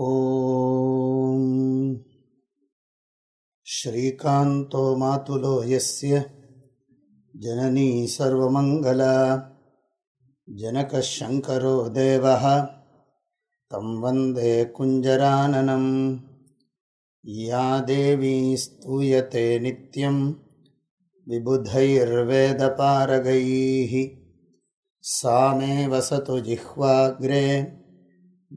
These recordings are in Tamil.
ॐ श्रीकान्तो मातुलो यस्य जननी सर्वमङ्गला जनकः शङ्करो देवः तं वन्दे कुञ्जराननं। या देवी स्तूयते नित्यं विबुधैर्वेदपारगैः सा मे वसतु जिह्वाग्रे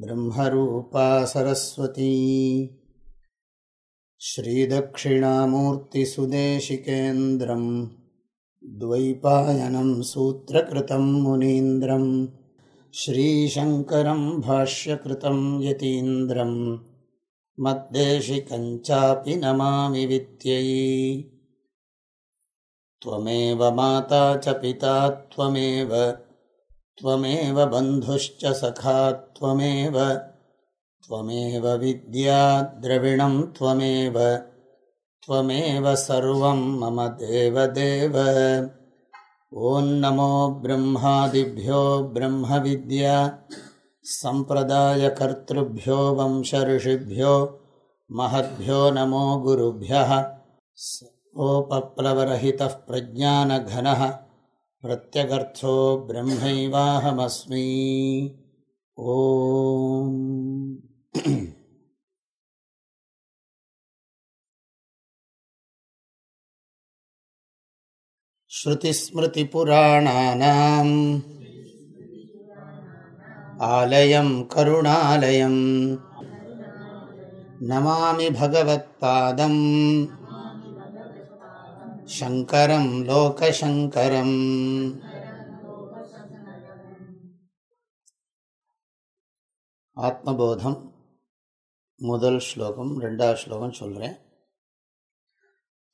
ब्रह्मरूपा सरस्वती। श्रीदक्षिणामूर्तिसुदेशिकेन्द्रं द्वैपायनं सूत्रकृतं मुनीन्द्रं श्रीशङ्करं भाष्यकृतं यतीन्द्रं मद्देशिकञ्चापि नमामि विद्यै। त्वमेव माता च पिता त्वमेव त्वमेव बन्धुश्च सखा त्वमेव त्वमेव विद्या द्रविणं त्वमेव त्वमेव सर्वं मम देवदेव। ॐ नमो ब्रह्मादिभ्यो ब्रह्मविद्या सम्प्रदायकर्तृभ्यो वंशऋषिभ्यो महद्भ्यो नमो गुरुभ्यः ओपप्लवरहितः प्रज्ञानघनः प्रत्यगर्थो ब्रह्मैवाहमस्मि ॐ श्रुतिस्मृतिपुराणानाम् आलयं करुणालयं नमामि भगवत्पादम् शङ्करं लोकशङ्करम् ஆத்மபோதம் முதல் ஸ்லோகம் ரெண்டாவது ஸ்லோகம் சொல்கிறேன்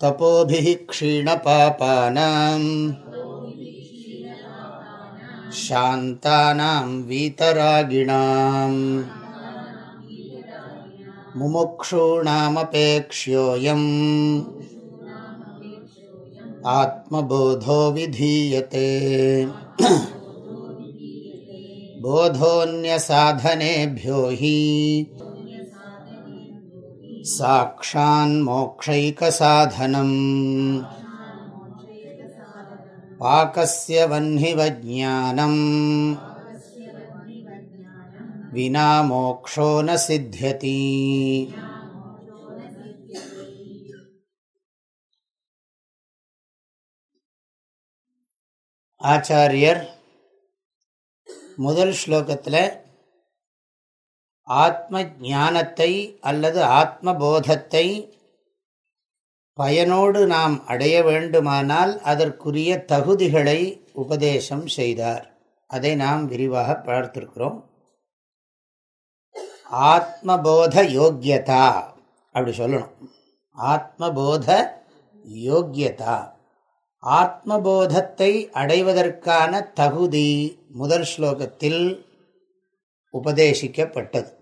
தபோபிः क्षीणपापानां शान्तानां वीतरागिणाम् मुमुक्षूणामपेक्ष्योऽयम् आत्मबोधो विधीयते बोधोऽन्यसाधनेभ्यो हि साक्षान्मोक्षैकसाधनम् पाकस्य वह्निवज्ञानम् विना मोक्षो न सिद्ध्यति ஆச்சாரியர் முதல் ஸ்லோகத்தில் ஆத்ம ஞானத்தை அல்லது ஆத்மபோதத்தை பயனோடு நாம் அடைய வேண்டுமானால் அதற்குரிய தகுதிகளை உபதேசம் செய்தார். அதை நாம் விரிவாக பார்த்திருக்கிறோம். ஆத்மபோத யோக்கியதா அப்படி சொல்லணும். ஆத்மபோத யோக்கியதா ஆத்மபோதத்தை அடைவதற்கான தகுதி முதல் ஸ்லோகத்தில் உபதேசிக்கப்பட்டது.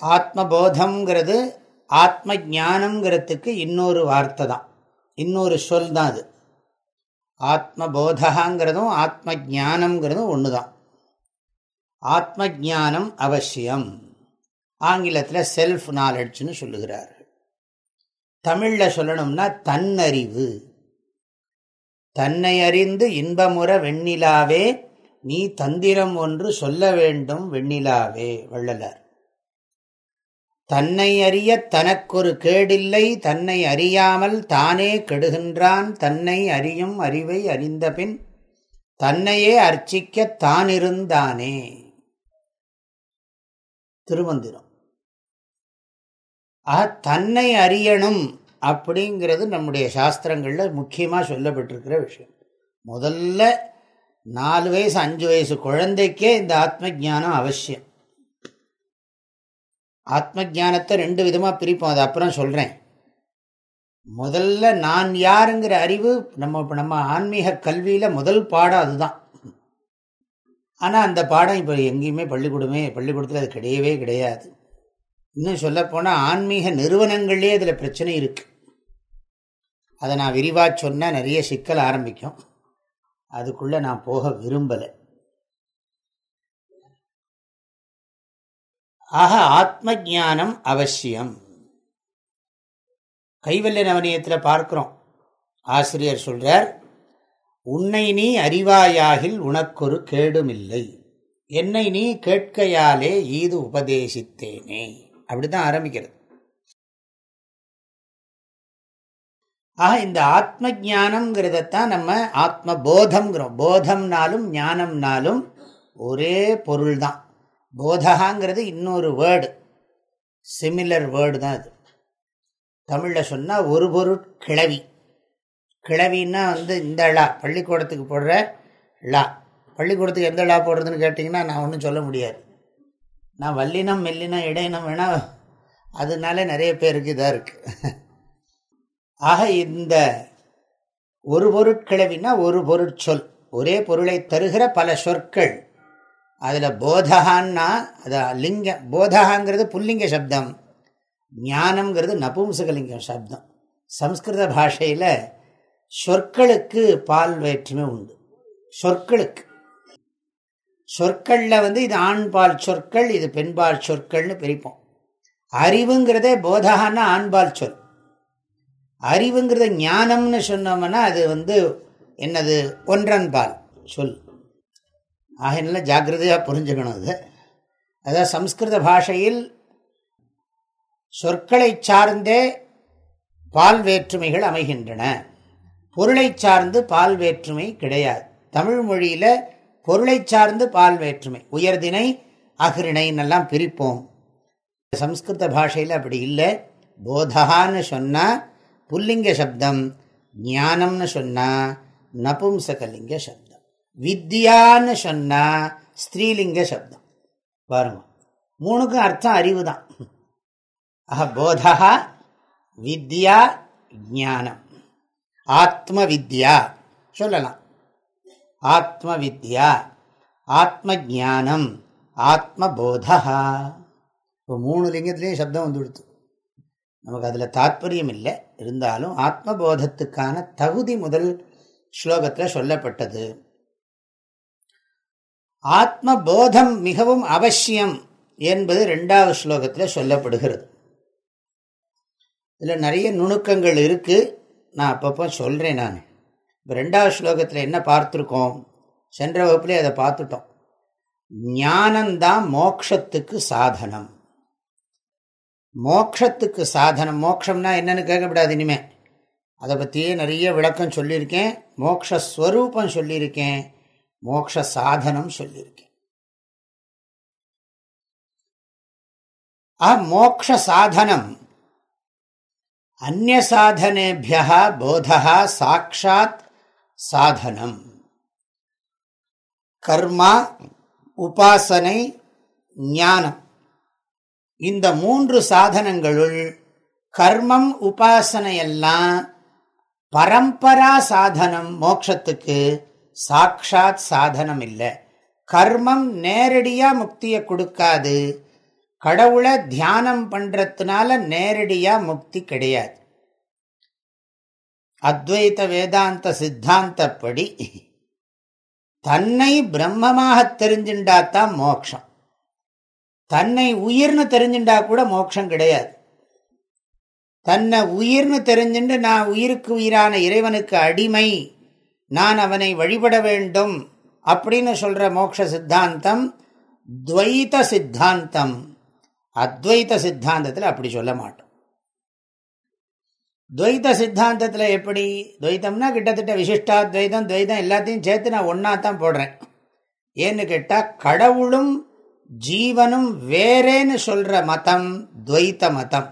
ஆத்மபோதம்ங்கிறது ஆத்ம ஜானங்கிறதுக்கு இன்னொரு வார்த்தை தான். இன்னொரு சொல் தான் அது. ஆத்மபோதகாங்கிறதும் ஆத்ம ஜானம்ங்கிறதும் ஒன்று தான். ஆத்ம ஜானம் அவசியம். ஆங்கிலத்தில் செல்ஃப் நாலெட்ஜ்னு சொல்லுகிறார். தமிழில் சொல்லணும்னா தன்னறிவு. தன்னை அறிந்து இன்பமுற வெண்ணிலாவே நீ தந்திரம் ஒன்று சொல்ல வேண்டும் வெண்ணிலாவே வள்ளலார். தன்னை அறிய தனக்கொரு கேடில்லை தன்னை அறியாமல் தானே கெடுகின்றான் தன்னை அறியும் அறிவை அறிந்தபின் தன்னையே அர்ச்சிக்க தானிருந்தானே. திருமந்திரம். ஆக தன்னை அறியணும் அப்படிங்கிறது நம்முடைய சாஸ்திரங்களில் முக்கியமாக சொல்லப்பட்டிருக்கிற விஷயம். முதல்ல நாலு வயசு அஞ்சு வயசு குழந்தைக்கே இந்த ஆத்ம ஜானம் அவசியம். ஆத்ம ஜானத்தை ரெண்டு விதமாக பிரிப்போம் அது அப்புறம் சொல்கிறேன் முதல்ல நான் யாருங்கிற அறிவு நம்ம இப்போ நம்ம ஆன்மீக கல்வியில் முதல் பாடம் அதுதான். ஆனால் அந்த பாடம் இப்போ எங்கேயுமே பள்ளிக்கூடமே பள்ளிக்கூடத்தில் அது கிடையவே கிடையாது. இன்னும் சொல்லப்போனால் ஆன்மீக நிறுவனங்கள்லேயே இதில் பிரச்சனை இருக்குது அதை நான் விரிவாக சொன்னால் நிறைய சிக்கல் ஆரம்பிக்கும். அதுக்குள்ளே நான் போக விரும்பலை. ஆக ஆத்ம ஜானம் அவசியம். கைவல்ய நவனியத்தில் பார்க்குறோம். ஆசிரியர் சொல்கிறார் உன்னை நீ அறிவாயாகில் உனக்கொரு கேடுமில்லை. என்னை நீ கேட்கையாலே ஈது உபதேசித்தேனே. அப்படிதான் ஆரம்பிக்கிறது. ஆக இந்த ஆத்ம ஜானம்ங்கிறதத்தான் நம்ம ஆத்ம போதம்ங்கிறோம். போதம்னாலும் ஞானம்னாலும் ஒரே பொருள் தான் போதகாங்கிறது இன்னொரு வேர்டு சிமிலர் வேர்டு தான் அது. தமிழில் சொன்னால் ஒரு பொருள் கிளவி கிளவின்னா வந்து இந்த ழா பள்ளிக்கூடத்துக்கு போடுற ழா பள்ளிக்கூடத்துக்கு எந்த ழா போடுறதுன்னு கேட்டிங்கன்னா நான் ஒன்றும் சொல்ல முடியாது. நான் வல்லினம் மெல்லினம் இடையினம் வேணால் அதனால நிறைய பேருக்கு இதாக இருக்குது ஆக இந்த ஒரு பொருட்கிழவினா ஒரு பொருட்சொல் ஒரே பொருளை தருகிற பல சொற்கள். அதில் போதகான்னா அது லிங்க போதகாங்கிறது புல்லிங்க சப்தம். ஞானம்ங்கிறது நபும்சகலிங்கம் சப்தம். சம்ஸ்கிருத பாஷையில் சொற்களுக்கு பால் வேற்றுமை உண்டு. சொற்களுக்கு. சொற்களில் வந்து இது ஆண்பால் சொற்கள் இது பெண்பால் சொற்கள்னு பிரிப்போம். அறிவுங்கிறதே போதகான்னா ஆண்பால் சொல். அறிவுங்கிறத ஞானம்னு சொன்னோம்னா அது வந்து என்னது? ஒன்றன்பால் சொல். ஆகினால ஜாக்கிரதையாக புரிஞ்சுக்கணும் அது. அதாவது சம்ஸ்கிருத பாஷையில் சொற்களை சார்ந்தே பால் வேற்றுமைகள் அமைகின்றன. பொருளை சார்ந்து பால் வேற்றுமை கிடையாது. தமிழ் மொழியில் பொருளை சார்ந்து பால் வேற்றுமை. உயர்தினை அகிரிணைன்னெல்லாம் பிரிப்போம். சம்ஸ்கிருத பாஷையில் அப்படி இல்லை. போதகான்னு சொன்னால் புல்லிங்க சப்தம் ஞானம்னு சொன்னால் நபும்சகலிங்க சப்தம். வித்யான்னு சொன்னால் ஸ்திரீலிங்க சப்தம். பாருங்க. மூணுக்கும் அர்த்தம் அறிவு தான். ஆஹ போதா வித்யா ஞானம். ஆத்ம வித்யா. சொல்லலாம். ஆத்ம வித்யா ஆத்ம ஜானம் ஆத்மபோதா. இப்போ மூணு லிங்கத்துலேயும் சப்தம் வந்து கொடுத்து நமக்கு அதில் தாத்பரியம் இல்லை. இருந்தாலும் ஆத்மபோதத்துக்கான தகுதி முதல் ஸ்லோகத்தில் சொல்லப்பட்டது. ஆத்மபோதம் மிகவும் அவசியம் என்பது ரெண்டாவது ஸ்லோகத்தில் சொல்லப்படுகிறது. இதில் நிறைய நுணுக்கங்கள் இருக்குது நான் அப்பப்போ சொல்கிறேன் நான். இப்போ ரெண்டாவது ஸ்லோகத்தில் என்ன பார்த்துருக்கோம்? சென்ற வகுப்புலேயே அதை பார்த்துட்டோம். ஞானந்தான் மோக்ஷத்துக்கு சாதனம். மோக்ஷத்துக்கு சாதனம். மோக்ஷம்னா என்னன்னு கேட்கக்கூடாது இனிமே. அதை பற்றியே நிறைய விளக்கம் சொல்லியிருக்கேன். மோக்ஷஸ்வரூபம் சொல்லியிருக்கேன். மோக்ஷ சாதனம் சொல்லியிருக்கேன். ஆ மோக்ஷ சாதனம் அந்நிய சாதனேபியா போதா சாட்சாத் சாதனம். கர்மா உபாசனை ஞானம். இந்த மூன்று சாதனங்களுள் கர்மம் உபாசனையெல்லாம் பரம்பரா சாதனம். மோட்சத்துக்கு சாட்சாத் சாதனம் இல்லை. கர்மம் நேரடியாக முக்தியை கொடுக்காது. கடவுளை தியானம் பண்ணுறதுனால நேரடியாக முக்தி கிடையாது. அத்வைத வேதாந்த சித்தாந்தப்படி தன்னை பிரம்மமாக தெரிஞ்சுண்டாத்தான் மோக்ஷம். தன்னை உயிர்னு தெரிஞ்சுண்டா கூட மோட்சம் கிடையாது. தன்னை உயிர்னு தெரிஞ்சுட்டு நான் உயிருக்கு உயிரான இறைவனுக்கு அடிமை நான் அவனை வழிபட வேண்டும் அப்படின்னு சொல்ற மோட்ச சித்தாந்தம் துவைத சித்தாந்தம். அத்வைத சித்தாந்தத்தில் அப்படி சொல்ல மாட்டோம். துவைத சித்தாந்தத்தில் எப்படி? துவைத்தம்னா கிட்டத்தட்ட விசிஷ்டாத்வைதம் துவைதம் எல்லாத்தையும் சேர்த்து நான் ஒன்றா தான் போடுறேன். ஏன்னு கேட்டால் கடவுளும் ஜீவனும் வேறேன்னு சொல்கிற மதம் துவைத்த மதம்.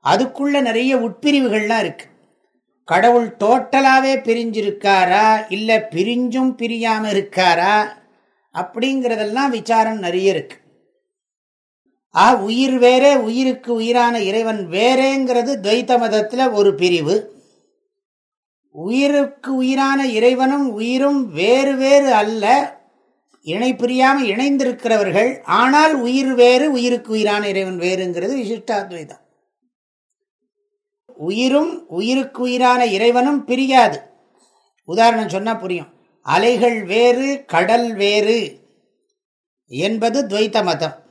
அதுக்குள்ளே நிறைய உட்பிரிவுகள்லாம் இருக்குது கடவுள் டோட்டலாகவே பிரிஞ்சிருக்காரா? இல்லை பிரிஞ்சும் பிரியாமல் இருக்காரா? அப்படிங்கிறதெல்லாம் விசாரம் நிறைய இருக்குது ஆ உயிர் வேறே உயிருக்கு உயிரான இறைவன் வேறேங்கிறது துவைத்த மதத்தில் ஒரு பிரிவு. உயிருக்கு உயிரான இறைவனும் உயிரும் வேறு வேறு அல்ல. இணை பிரியாமல் இணைந்திருக்கிறவர்கள் ஆனால் உயிர் வேறு உயிருக்கு உயிரான இறைவன் வேறுங்கிறது விசிஷ்டாத்வைதம். உயிரும் உயிருக்கு உயிரான இறைவனும் பிரியாது. உதாரணம் சொன்னால் புரியும். அலைகள் வேறு கடல் வேறு என்பது துவைத்த மதம்.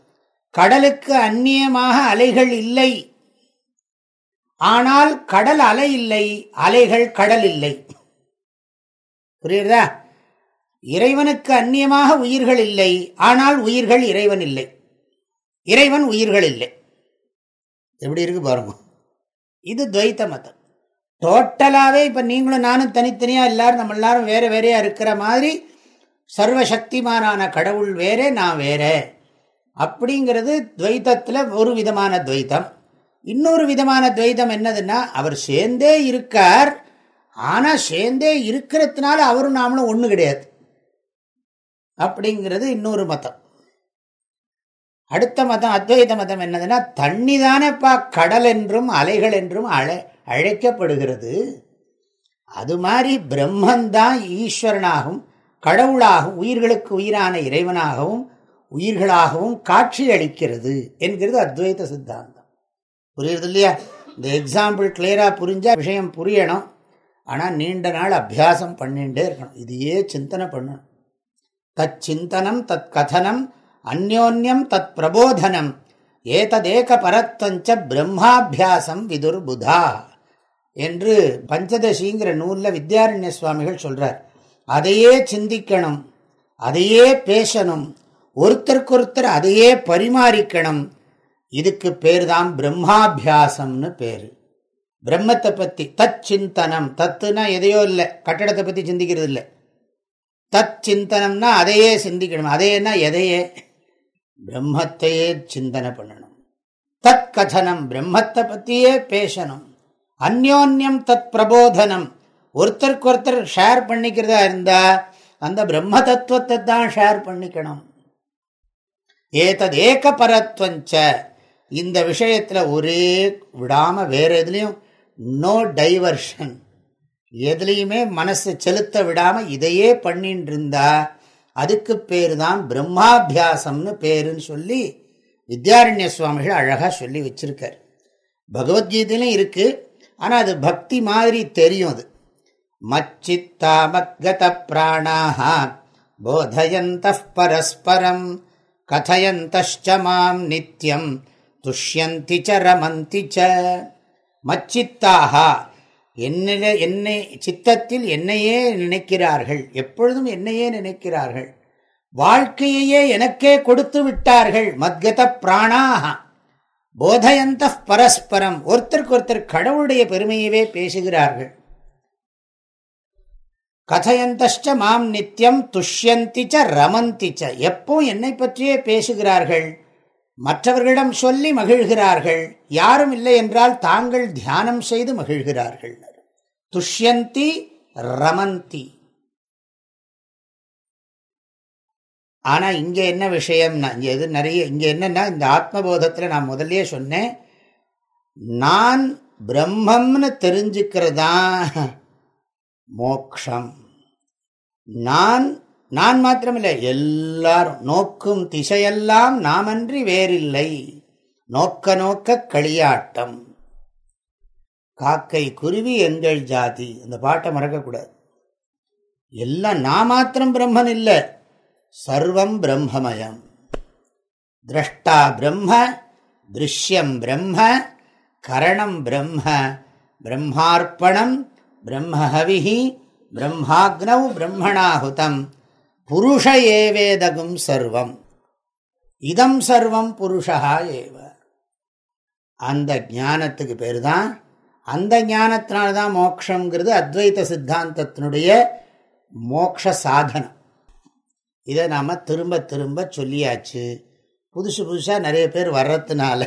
கடலுக்கு அந்நியமாக அலைகள் இல்லை. ஆனால் கடல் அலை இல்லை அலைகள் கடல் இல்லை. புரியுறதா இறைவனுக்கு அந்நியமாக உயிர்கள் இல்லை ஆனால் உயிர்கள் இறைவன் இல்லை. இறைவன் உயிர்கள் இல்லை. எப்படி இருக்கு பாருங்க. இது துவைத்த மதம். டோட்டலாகவே இப்போ நீங்களும் நானும் தனித்தனியாக எல்லாரும் நம்ம எல்லாரும் வேறு வேறையாக இருக்கிற மாதிரி சர்வசக்திமானான கடவுள் வேறே நான் வேறே. அப்படிங்கிறது துவைத்தத்தில் ஒரு விதமான துவைத்தம். இன்னொரு விதமான துவைதம் என்னதுன்னா அவர் சேர்ந்தே இருக்கார். ஆனால் சேர்ந்தே இருக்கிறதுனால அவரும் நாமளும் ஒன்று கிடையாது. அப்படிங்கிறது இன்னொரு மதம். அடுத்த மதம் அத்வைத மதம் என்னதுன்னா தண்ணி தானேப்பா கடல் என்றும் அலைகள் என்றும் அழை அழைக்கப்படுகிறது. அது மாதிரி பிரம்மந்தான் ஈஸ்வரனாகவும் கடவுளாகவும் உயிர்களுக்கு உயிரான இறைவனாகவும் உயிர்களாகவும் காட்சி அளிக்கிறது என்கிறது அத்வைத சித்தாந்தம். புரியுறது இல்லையா இந்த எக்ஸாம்பிள் கிளியராக புரிஞ்சால் விஷயம் புரியணும். ஆனால் நீண்ட நாள் அபியாசம் பண்ணிகிட்டே இருக்கணும். இதையே சிந்தனை பண்ணணும். தத் சிந்தனம் தத் கதனம் அந்யோன்யம் தத் பிரபோதனம் ஏததேக பரத்வஞ்ச பிரம்மாபியாசம் விதுர் புதா என்று பஞ்சதசிங்கிற நூலில் வித்யாரண்ய சுவாமிகள் சொல்கிறார் அதையே சிந்திக்கணும். அதையே பேசணும். ஒருத்தருக்கொருத்தர் அதையே பரிமாறிக்கணும். இதுக்கு பேர் தான் பிரம்மாபியாசம்னு பேர். பிரம்மத்தை பற்றி தத் சிந்தனம் தத்துனா எதையோ இல்லை கட்டடத்தை பற்றி சிந்திக்கிறது இல்லை. தத் சிந்தனம்னா அதையே சிந்திக்கணும். அதையேனா எதையே? பிரம்மத்தையே சிந்தனை பண்ணணும். தத் கதனம் பிரம்மத்தை பற்றியே பேசணும். அந்யோன்யம் தத் பிரபோதனம் ஒருத்தருக்கு ஒருத்தர் ஷேர் பண்ணிக்கிறதா இருந்தால் அந்த பிரம்ம தத்துவத்தை தான் ஷேர் பண்ணிக்கணும். ஏதது ஏக பரத்வஞ்ச இந்த விஷயத்தில் ஒரே விடாமல் வேறு எதுலேயும் நோ டைவர்ஷன் எதுலையுமே மனசு செலுத்த விடாமல் இதையே பண்ணின்னு இருந்தா அதுக்கு பேர் தான் பிரம்மாபியாசம்னு பேருன்னு சொல்லி வித்யாரண்ய சுவாமிகள் அழகாக சொல்லி வச்சிருக்கார். பகவத்கீதையிலும் இருக்குது ஆனால் அது பக்தி மாதிரி தெரியும் அது. மச்சித்தா மத்கத பிராணாக போதயந்த பரஸ்பரம். கதையந்தஷ்ட மாம் நித்தியம் துஷ்யந்தி ச ரமந்தி ச மச்சித்தாக என்ன என்னை சித்தத்தில் என்னையே நினைக்கிறார்கள். எப்பொழுதும் என்னையே நினைக்கிறார்கள். வாழ்க்கையையே எனக்கே கொடுத்து விட்டார்கள். மத்கத பிராணாக போதயந்த பரஸ்பரம். ஒருத்தருக்கு ஒருத்தர் கடவுளுடைய பெருமையவே பேசுகிறார்கள். கதையந்தஷ்ட மாம் நித்தியம் துஷ்யந்தி ச ரமந்தி ச. எப்போ என்னை பற்றியே பேசுகிறார்கள்? மற்றவர்களிடம் சொல்லி மகிழ்கிறார்கள். யாரும் இல்லை என்றால் தாங்கள் தியானம் செய்து மகிழ்கிறார்கள். துஷ்யந்தி ரமந்தி. ஆனால் இங்கே என்ன விஷயம்னா இங்கே எது நிறைய இங்கே என்னன்னா இந்த ஆத்மபோதத்தில் நான் முதல்லையே சொன்னேன். நான் பிரம்மம்னு தான் மோக்ஷம். நான் நான் மாத்திரமில்லை எல்லாரும் நோக்கும் திசையெல்லாம் நாமன்றி வேறில்லை. நோக்க நோக்க களியாட்டம். காக்கை குருவி எங்கள் ஜாதி. அந்த பாட்டை மறக்கக்கூடாது. எல்லாம் நான் மாத்திரம் பிரம்மன் இல்லை சர்வம் பிரம்மமயம். திரஷ்டா பிரம்ம திருஷ்யம் பிரம்ம கரணம் பிரம்ம பிரம்மார்ப்பணம் பிரம்மஹவிஹி பிரம்மாக்னவ் பிரம்மணாஹுதம் புருஷ ஏவேதகும் சர்வம் இதம் சர்வம் புருஷா ஏவ அந்த ஞானத்துக்கு பேர் தான் அந்த ஞானத்தினால்தான் மோக்ஷங்கிறது அத்வைத சித்தாந்தத்தினுடைய மோக்ஷ சாதனம். இதை நாம் திரும்ப திரும்ப சொல்லியாச்சு. புதுசு புதுசாக நிறைய பேர் வர்றதுனால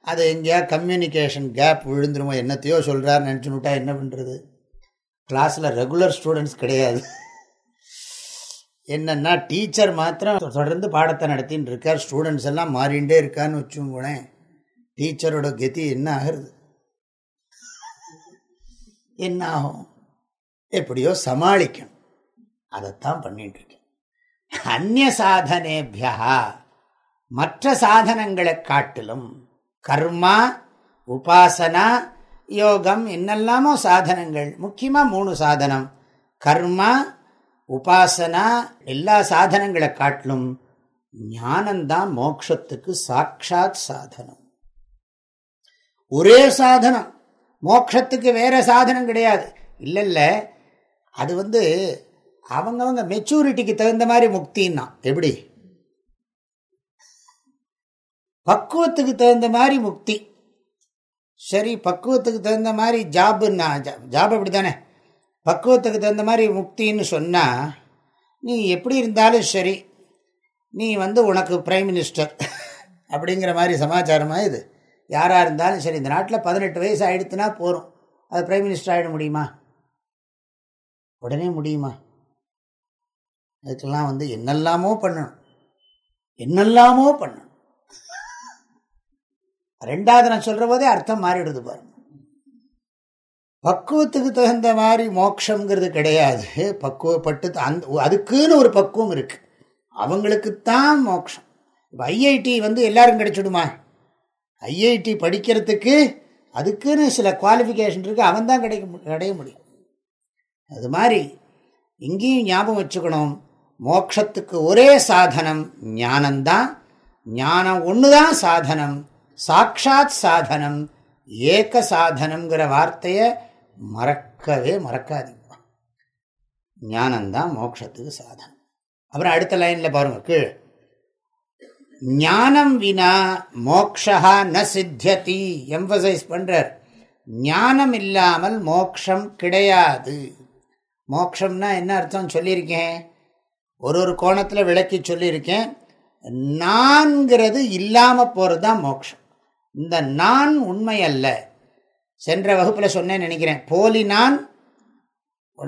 அது எங்கேயா கம்யூனிகேஷன் கேப் விழுந்துருமோ என்னத்தையோ சொல்கிறார் நினச்சுனுட்டா என்ன பண்ணுறது கிளாஸில் ரெகுலர் ஸ்டூடெண்ட்ஸ் கிடையாது. என்னென்னா டீச்சர் மாத்திரம் தொடர்ந்து பாடத்தை நடத்தின்னு இருக்கார் ஸ்டூடெண்ட்ஸ் எல்லாம் மாறிண்டே இருக்கான்னு வச்சுக்கோங்களேன். டீச்சரோட கதி என்ன ஆகிறது? என்ன ஆகும்? எப்படியோ சமாளிக்கணும். அதைத்தான் பண்ணிட்டு இருக்கேன் அந்நிய சாதனேபியா மற்ற சாதனங்களை காட்டிலும் கர்மா உபாசனா யோகம் என்னெல்லாமோ சாதனங்கள். முக்கியமாக மூணு சாதனம். கர்மா உபாசனா எல்லா சாதனங்களை காட்டிலும் ஞானந்தான் மோக்ஷத்துக்கு சாட்சாத் சாதனம். ஒரே சாதனம். மோக்ஷத்துக்கு வேற சாதனம் கிடையாது. இல்லை இல்லை அது வந்து அவங்கவங்க மெச்சூரிட்டிக்கு தகுந்த மாதிரி முக்தின்னா. எப்படி? பக்குவத்துக்கு தகுந்த மாதிரி முக்தி. சரி பக்குவத்துக்கு தகுந்த மாதிரி ஜாபுன்னா ஜாப் அப்படி தானே பக்குவத்துக்கு தகுந்த மாதிரி முக்தின்னு சொன்னால் நீ எப்படி இருந்தாலும் சரி நீ வந்து உனக்கு பிரைம் மினிஸ்டர் அப்படிங்கிற மாதிரி சமாச்சாரமாக இது? யாராக இருந்தாலும் சரி இந்த நாட்டில் பதினெட்டு வயசு ஆகிடுத்துனா போகிறோம் அது பிரைம் மினிஸ்டர் ஆகிட முடியுமா? உடனே முடியுமா? அதுக்கெல்லாம் வந்து என்னெல்லாமோ பண்ணணும். என்னெல்லாமோ பண்ணணும். ரெண்டாவது நான் சொல்கிற போதே அர்த்தம் மாறிடுது பாருங்க. பக்குவத்துக்கு தகுந்த மாதிரி மோட்சங்கிறது கிடையாது. பக்குவப்பட்டு அந்த அதுக்குன்னு ஒரு பக்குவம் இருக்குது அவங்களுக்குத்தான் மோட்சம். இப்போ ஐஐடி வந்து எல்லாரும் கிடைச்சிடுமா? ஐஐடி படிக்கிறதுக்கு அதுக்குன்னு சில குவாலிஃபிகேஷன் இருக்குது அவன் தான் கிடைக்க கிடைய முடியும். அது மாதிரி இங்கேயும் ஞாபகம் வச்சுக்கணும். மோக்ஷத்துக்கு ஒரே சாதனம் ஞானம்தான். ஞானம் ஒன்று தான் சாதனம். சாட்சாத் சாதனம் ஏக சாதனம்ங்கிற வார்த்தையை மறக்கவே மறக்காதீங்க. ஞானம்தான் மோட்சத்துக்கு சாதனம். அப்புறம் அடுத்த லைனில் பாருங்க கீழ். ஞானம் வினா மோக்ஷா ந சித்தியதி எம்பசைஸ் பண்ணுறார் ஞானம் இல்லாமல் மோக்ஷம் கிடையாது. மோக்ஷம்னா என்ன அர்த்தம் சொல்லியிருக்கேன்? ஒரு ஒரு கோணத்தில் விளக்கி சொல்லியிருக்கேன். நான்கிறது இல்லாமல் போகிறது தான் மோக்ஷம். இந்த நான் உண்மை அல்ல. சென்ற வகுப்பில் சொன்னேன்னு நினைக்கிறேன். போலி நான்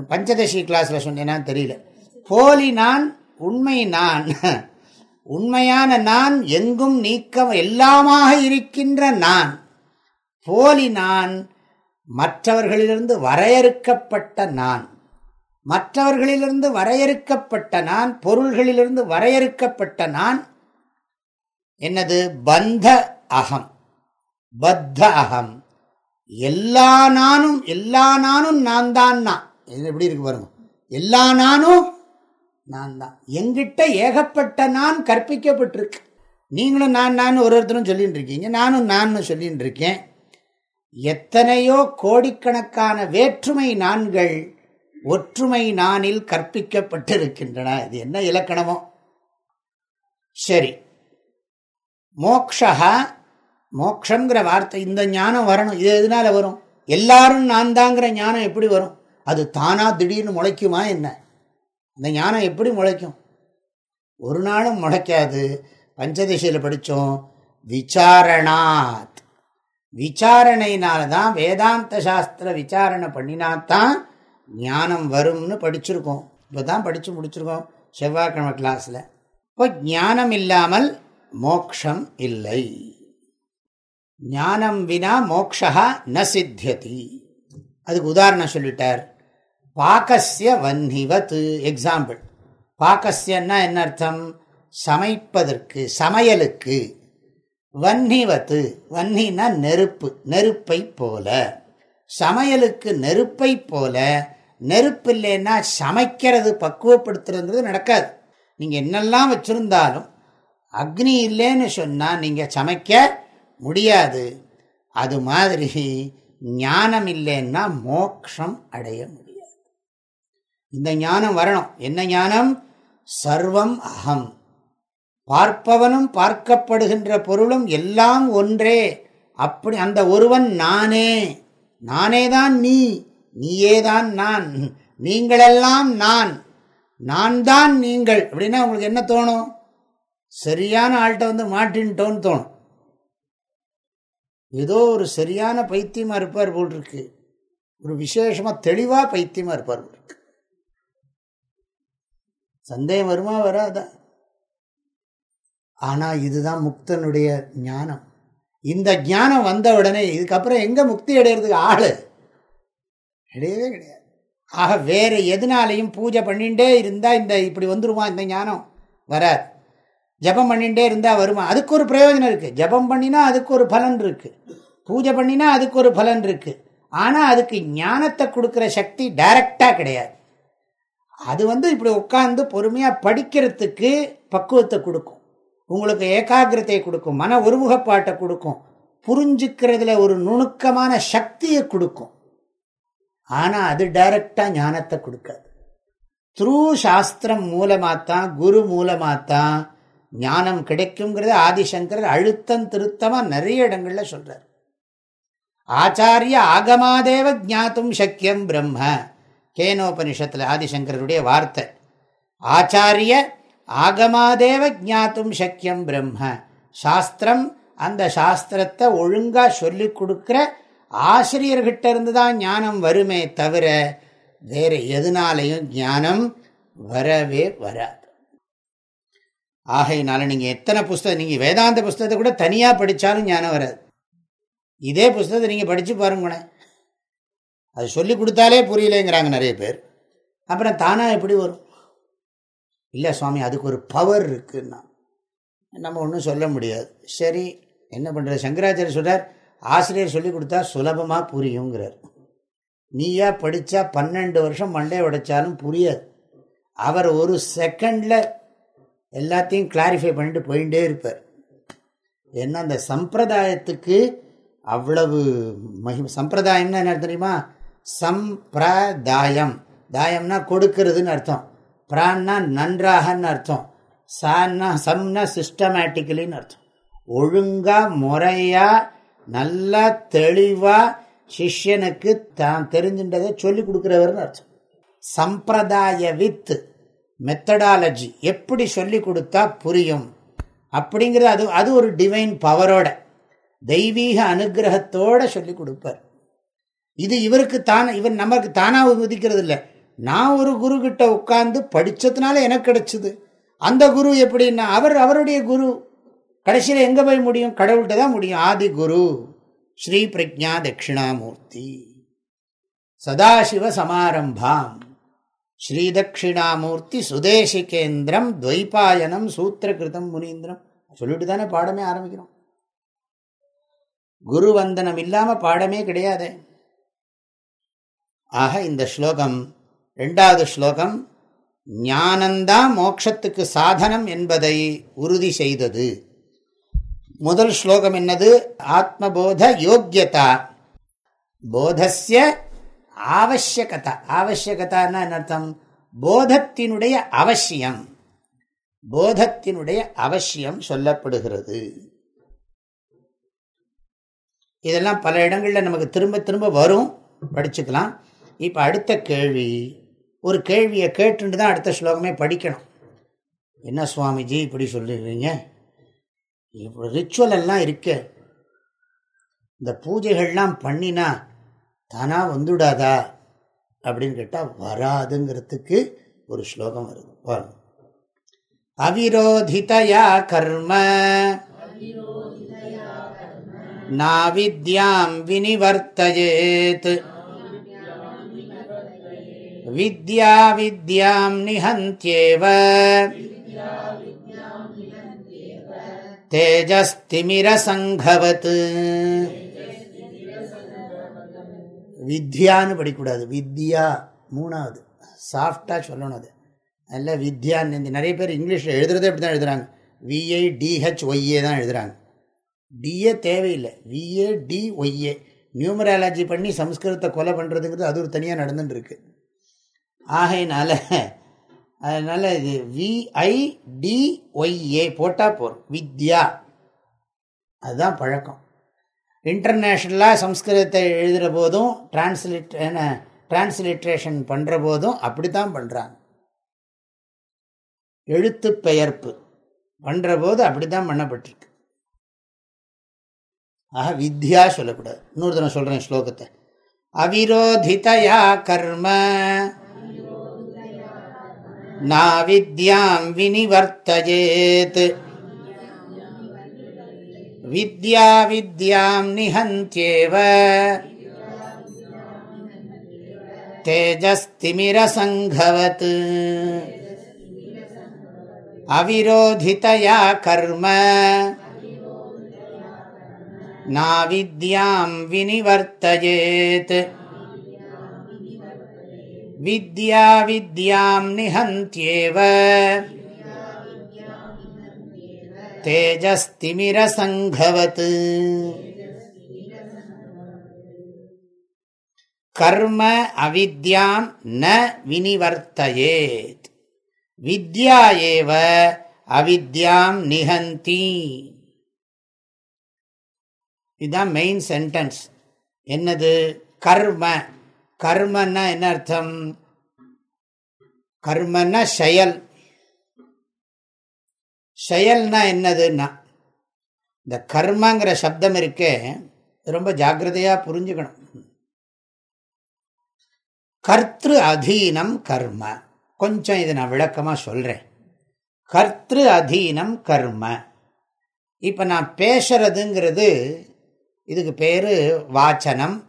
பஞ்சதசி கிளாஸில் சொன்னேன்னான்னு தெரியல. போலி நான் உண்மை நான். உண்மையான நான் எங்கும் நீக்கம் எல்லாமாக இருக்கின்ற நான். போலி நான் மற்றவர்களிலிருந்து வரையறுக்கப்பட்ட நான். மற்றவர்களிலிருந்து வரையறுக்கப்பட்ட நான் பொருள்களிலிருந்து வரையறுக்கப்பட்ட நான். என்னது? பந்த அகம். பத்த அகம். எல்லா நானும் எல்லா நானும் நான் தான் நான் எப்படி இருக்கு பாருங்க. எல்லா நானும் நான் தான் எங்கிட்ட ஏகப்பட்ட நான் கற்பிக்கப்பட்டிருக்கு. நீங்களும் நான் நான் ஒரு ஒருத்தரும் சொல்லிட்டு இருக்கீங்க. நானும் நான் சொல்லிட்டு இருக்கேன். எத்தனையோ கோடிக்கணக்கான வேற்றுமை நான்கள் ஒற்றுமை நானில் கற்பிக்கப்பட்டிருக்கின்றன. இது என்ன இலக்கணமோ? சரி. மோக்ஷா மோக்ஷங்கிற வார்த்தை இந்த ஞானம் வரணும். இது எதனால வரும்? எல்லாரும் நான் தாங்கிற ஞானம் எப்படி வரும்? அது தானா திடீர்னு முளைக்குமா என்ன? இந்த ஞானம் எப்படி முளைக்கும்? ஒரு நாளும் முளைக்காது. பஞ்சதிசையில் படித்தோம் விசாரணாத். விசாரணையினால தான் வேதாந்த சாஸ்திர விசாரணை பண்ணினாத்தான் ஞானம் வரும்னு படிச்சிருக்கோம். இப்போ தான் படித்து முடிச்சிருக்கோம். செவ்வாய்க்கிழமை கிளாஸில் இப்போ ஞானம் இல்லாமல் மோக்ஷம் இல்லை. ஞானம் வினா மோக்ஷா ந சித்தியதி. அதுக்கு உதாரணம் சொல்லிட்டார். பாக்கசிய வன்னிவத் எக்ஸாம்பிள் பாக்கசியன்னா என்ன அர்த்தம்? சமைப்பதற்கு சமையலுக்கு. வன்னிவத்து வன்னினா நெருப்பு நெருப்பை போல. சமையலுக்கு நெருப்பை போல நெருப்பு இல்லைன்னா சமைக்கிறது பக்குவப்படுத்துறதுங்கிறது நடக்காது. நீங்கள் என்னெல்லாம் வச்சுருந்தாலும் அக்னி இல்லைன்னு சொன்னால் நீங்கள் சமைக்க முடியாது. அது மாதிரி ஞானம் இல்லைன்னா மோக்ஷம் அடைய முடியாது. இந்த ஞானம் வரணும். என்ன ஞானம்? சர்வம் அகம். பார்ப்பவனும் பார்க்கப்படுகின்ற பொருளும் எல்லாம் ஒன்றே. அப்படி அந்த ஒருவன் நானே. நானே தான் நீ. நீயே தான் நான். நீங்களெல்லாம் நான். நான் தான் நீங்கள். அப்படின்னா உங்களுக்கு என்ன தோணும்? சரியான ஆள்கிட்ட வந்து மாட்டின்ட்டோன்னு தோணும். ஏதோ ஒரு சரியான பைத்தியமாக இருப்பார் போல் இருக்கு ஒரு விசேஷமாக தெளிவாக பைத்தியமாக இருப்பார் போல் இருக்கு சந்தேகம் வருமா வராதான் ஆனால் இதுதான் முக்தனுடைய ஞானம். இந்த ஞானம் வந்த உடனே இதுக்கப்புறம் எங்கே முக்தி அடையிறதுக்கு ஆள்? கிடையவே கிடையாது. ஆக வேறு எதுனாலையும் பூஜை பண்ணிகிட்டே இருந்தால் இந்த இப்படி வந்துருமா இந்த ஞானம்? வராது. ஜபம் பண்ணிகிட்டே இருந்தால் வருமா? அதுக்கு ஒரு பிரயோஜனம் இருக்குது ஜபம் பண்ணினா அதுக்கு ஒரு பலன் இருக்குது பூஜை பண்ணினா அதுக்கு ஒரு பலன் இருக்குது ஆனால் அதுக்கு ஞானத்தை கொடுக்குற சக்தி டைரக்டாக கிடையாது. அது வந்து இப்படி உட்காந்து பொறுமையாக படிக்கிறதுக்கு பக்குவத்தை கொடுக்கும். உங்களுக்கு ஏகாகிரத்தை கொடுக்கும். மன ஒருமுகப்பாட்டை கொடுக்கும். புரிஞ்சுக்கிறதுல ஒரு நுணுக்கமான சக்தியை கொடுக்கும். ஆனால் அது டைரக்டாக ஞானத்தை கொடுக்காது. த்ரூ சாஸ்திரம் மூலமாகத்தான் குரு மூலமாத்தான் ஞானம் கிடைக்குங்கிறத ஆதிசங்கர் அழுத்தம் திருத்தமாக நிறைய இடங்களில் சொல்கிறார் ஆச்சாரிய ஆகமாதேவ ஜாத்தும் சக்கியம் பிரம்ம. கேனோபனிஷத்தில் ஆதிசங்கருடைய வார்த்தை. ஆச்சாரிய ஆகமாதேவ ஜாத்தும் சக்கியம் பிரம்ம. சாஸ்திரம் அந்த சாஸ்திரத்தை ஒழுங்காக சொல்லி கொடுக்குற ஆசிரியர்கிட்ட இருந்து தான் ஞானம் வருமே தவிர வேறு எதுனாலையும் ஞானம் வரவே வராது. ஆகையினால நீங்கள் எத்தனை புஸ்தகம் நீங்கள் வேதாந்த புஸ்தகத்தை கூட தனியாக படித்தாலும் ஞானம் வராது. இதே புஸ்தகத்தை நீங்கள் படித்து பாருங்களேன் அது சொல்லி கொடுத்தாலே புரியலைங்கிறாங்க நிறைய பேர். அப்புறம் தானாக எப்படி வரும்? இல்லை சுவாமி அதுக்கு ஒரு பவர் இருக்குன்னா நம்ம ஒன்றும் சொல்ல முடியாது. சரி என்ன பண்ணுறது சங்கராச்சாரிய சொல்கிறார் ஆசிரியர் சொல்லி கொடுத்தா சுலபமாக புரியுங்கிறார். நீயா படித்தா பன்னெண்டு வருஷம் மண்டே உடைச்சாலும் புரியாது. அவர் ஒரு செகண்டில் எல்லாத்தையும் கிளாரிஃபை பண்ணிட்டு போயிட்டே இருப்பார். ஏன்னா அந்த சம்பிரதாயத்துக்கு அவ்வளவு மகி சம்பிரதாயம்னா என்ன தெரியுமா? சம்பிரதாயம். தாயம்னா கொடுக்கறதுன்னு அர்த்தம். பிரான்னா நன்றாகன்னு அர்த்தம். சான்னா சம்னா சிஸ்டமேட்டிக்கலின்னு அர்த்தம். ஒழுங்காக முறையாக நல்லா தெளிவாக சிஷ்யனுக்கு தான் தெரிஞ்சின்றதை சொல்லி கொடுக்குறவர்னு அர்த்தம். சம்பிரதாய வித்து. மெத்தடாலஜி எப்படி சொல்லி கொடுத்தா புரியும்? அப்படிங்கிறது அது அது ஒரு டிவைன் பவரோட தெய்வீக அனுகிரகத்தோட சொல்லி கொடுப்பார். இது இவருக்கு தானே இவர் நமக்கு தானாக உதிக்கிறது இல்லை. நான் ஒரு குரு கிட்ட உட்கார்ந்து படித்ததுனால எனக்கு கிடைச்சிது. அந்த குரு எப்படின்னா அவர் அவருடைய குரு. கடைசியில் எங்கே போய் முடியும்? கடவுள்கிட்ட தான் முடியும். ஆதி குரு ஸ்ரீ பிரஜா தட்சிணாமூர்த்தி. சதாசிவ சமாரம்பாம். ஸ்ரீதட்சிணாமூர்த்தி சுதேசிகேந்திரம் துவைபாயனம் சூத்திரகிருதம் முனீந்திரம் சொல்லிட்டு தானே பாடமே ஆரம்பிக்கிறோம். குரு வந்தனம் இல்லாமல் பாடமே கிடையாது. ஆக இந்த ஸ்லோகம் ரெண்டாவது ஸ்லோகம் ஞானந்தான் மோட்சத்துக்கு சாதனம் என்பதை உறுதி செய்தது. முதல் ஸ்லோகம் என்னது? ஆத்மபோத யோக்கியதா போதஸ்ய ஆவசியகதா. ஆவசியகதான்னா அர்த்தம்? போதத்தினுடைய அவசியம். போதத்தினுடைய அவசியம் சொல்லப்படுகிறது. இதெல்லாம் பல இடங்களில் நமக்கு திரும்ப திரும்ப வரும். படிச்சுக்கலாம். இப்போ அடுத்த கேள்வி. ஒரு கேள்வியை கேட்டுட்டு தான் அடுத்த ஸ்லோகமே படிக்கணும். என்ன சுவாமிஜி இப்படி சொல்லிடுறீங்க? இப்போ ரிச்சுவல் எல்லாம் இருக்கு. இந்த பூஜைகள்லாம் பண்ணினா தானாக வந்துடாதா? அப்படின்னு கேட்டால் வராதுங்கிறதுக்கு ஒரு ஸ்லோகம் வருது. வரும் அவிரோதிதயா கர்ம. நாவித்யாம் வினிவர்த்தயேத். வித்யா வித்யாம் நிஹந்தியேவ. தேஜஸ்திமிரசங்கவத். வித்யான்னு படிக்கக்கூடாது. வித்யா மூணாவது. சாஃப்டாக சொல்லணும் அது. நல்ல வித்யான்னு நிறைய பேர் இங்கிலீஷில் எழுதுறதே இப்படி தான் எழுதுகிறாங்க விஐ டிஹெச் ஒய்ஏ தான் எழுதுகிறாங்க டிஏ தேவையில்லை. விஏ டி ஒய்ஏ நியூமராலஜி பண்ணி சம்ஸ்கிருதத்தை கொலை பண்ணுறதுங்கிறது அது ஒரு தனியாக நடந்துட்டு இருக்கு ஆகையினால அதனால் இது விஐடிஒய்ஏ போட்டால் போகிறோம் வித்யா. அதுதான் பழக்கம். இன்டர்நேஷ்னலாக சம்ஸ்கிருதத்தை எழுதுகிற போதும் டிரான்ஸ்லேட் டிரான்ஸ்லிட்ரேஷன் பண்ணுற போதும் அப்படி தான் பண்ணுறாங்க எழுத்து பெயர்ப்பு பண்ணுற போது அப்படி தான் பண்ணப்பட்டிருக்கு. ஆக வித்யா சொல்லக்கூடாது. இன்னொரு தினம் சொல்கிறேன் ஸ்லோகத்தை. அவிரோதிதயா கர்ம. நாவித்யாம் வினிவர்த்தஜேத் வித்யா வித்யாம் நிஹந்தியேவ தேஜஸ்திமிரசங்கவத் அவிரோதிதயா கர்ம நாவித்யாம் வினிவர்த்தயேத் வித்யா வித்யாம் நிஹந்தியேவ தேஜஸ்திமிரசங்கவத். கர்ம அவித்யாம் ந வினிவர்த்தயேத். வித்யா ஏவ அவித்யாம் நிகந்தி இதுதான் மெயின் சென்டென்ஸ் என்னது? கர்ம. கர்மன்னா என்ன அர்த்தம்? கர்மன்னா செயல். செயல்னா என்னதுன்னா இந்த கர்மங்கிற சப்தம் இருக்கே ரொம்ப ஜாகிரதையாக புரிஞ்சுக்கணும். கர்த்திரு அதீனம் கர்ம. கொஞ்சம் இதை நான் விளக்கமாக சொல்கிறேன் கர்த்திரு அதீனம் கர்ம. இப்போ நான் பேசுறதுங்கிறது இதுக்கு பேர் வாச்சனம்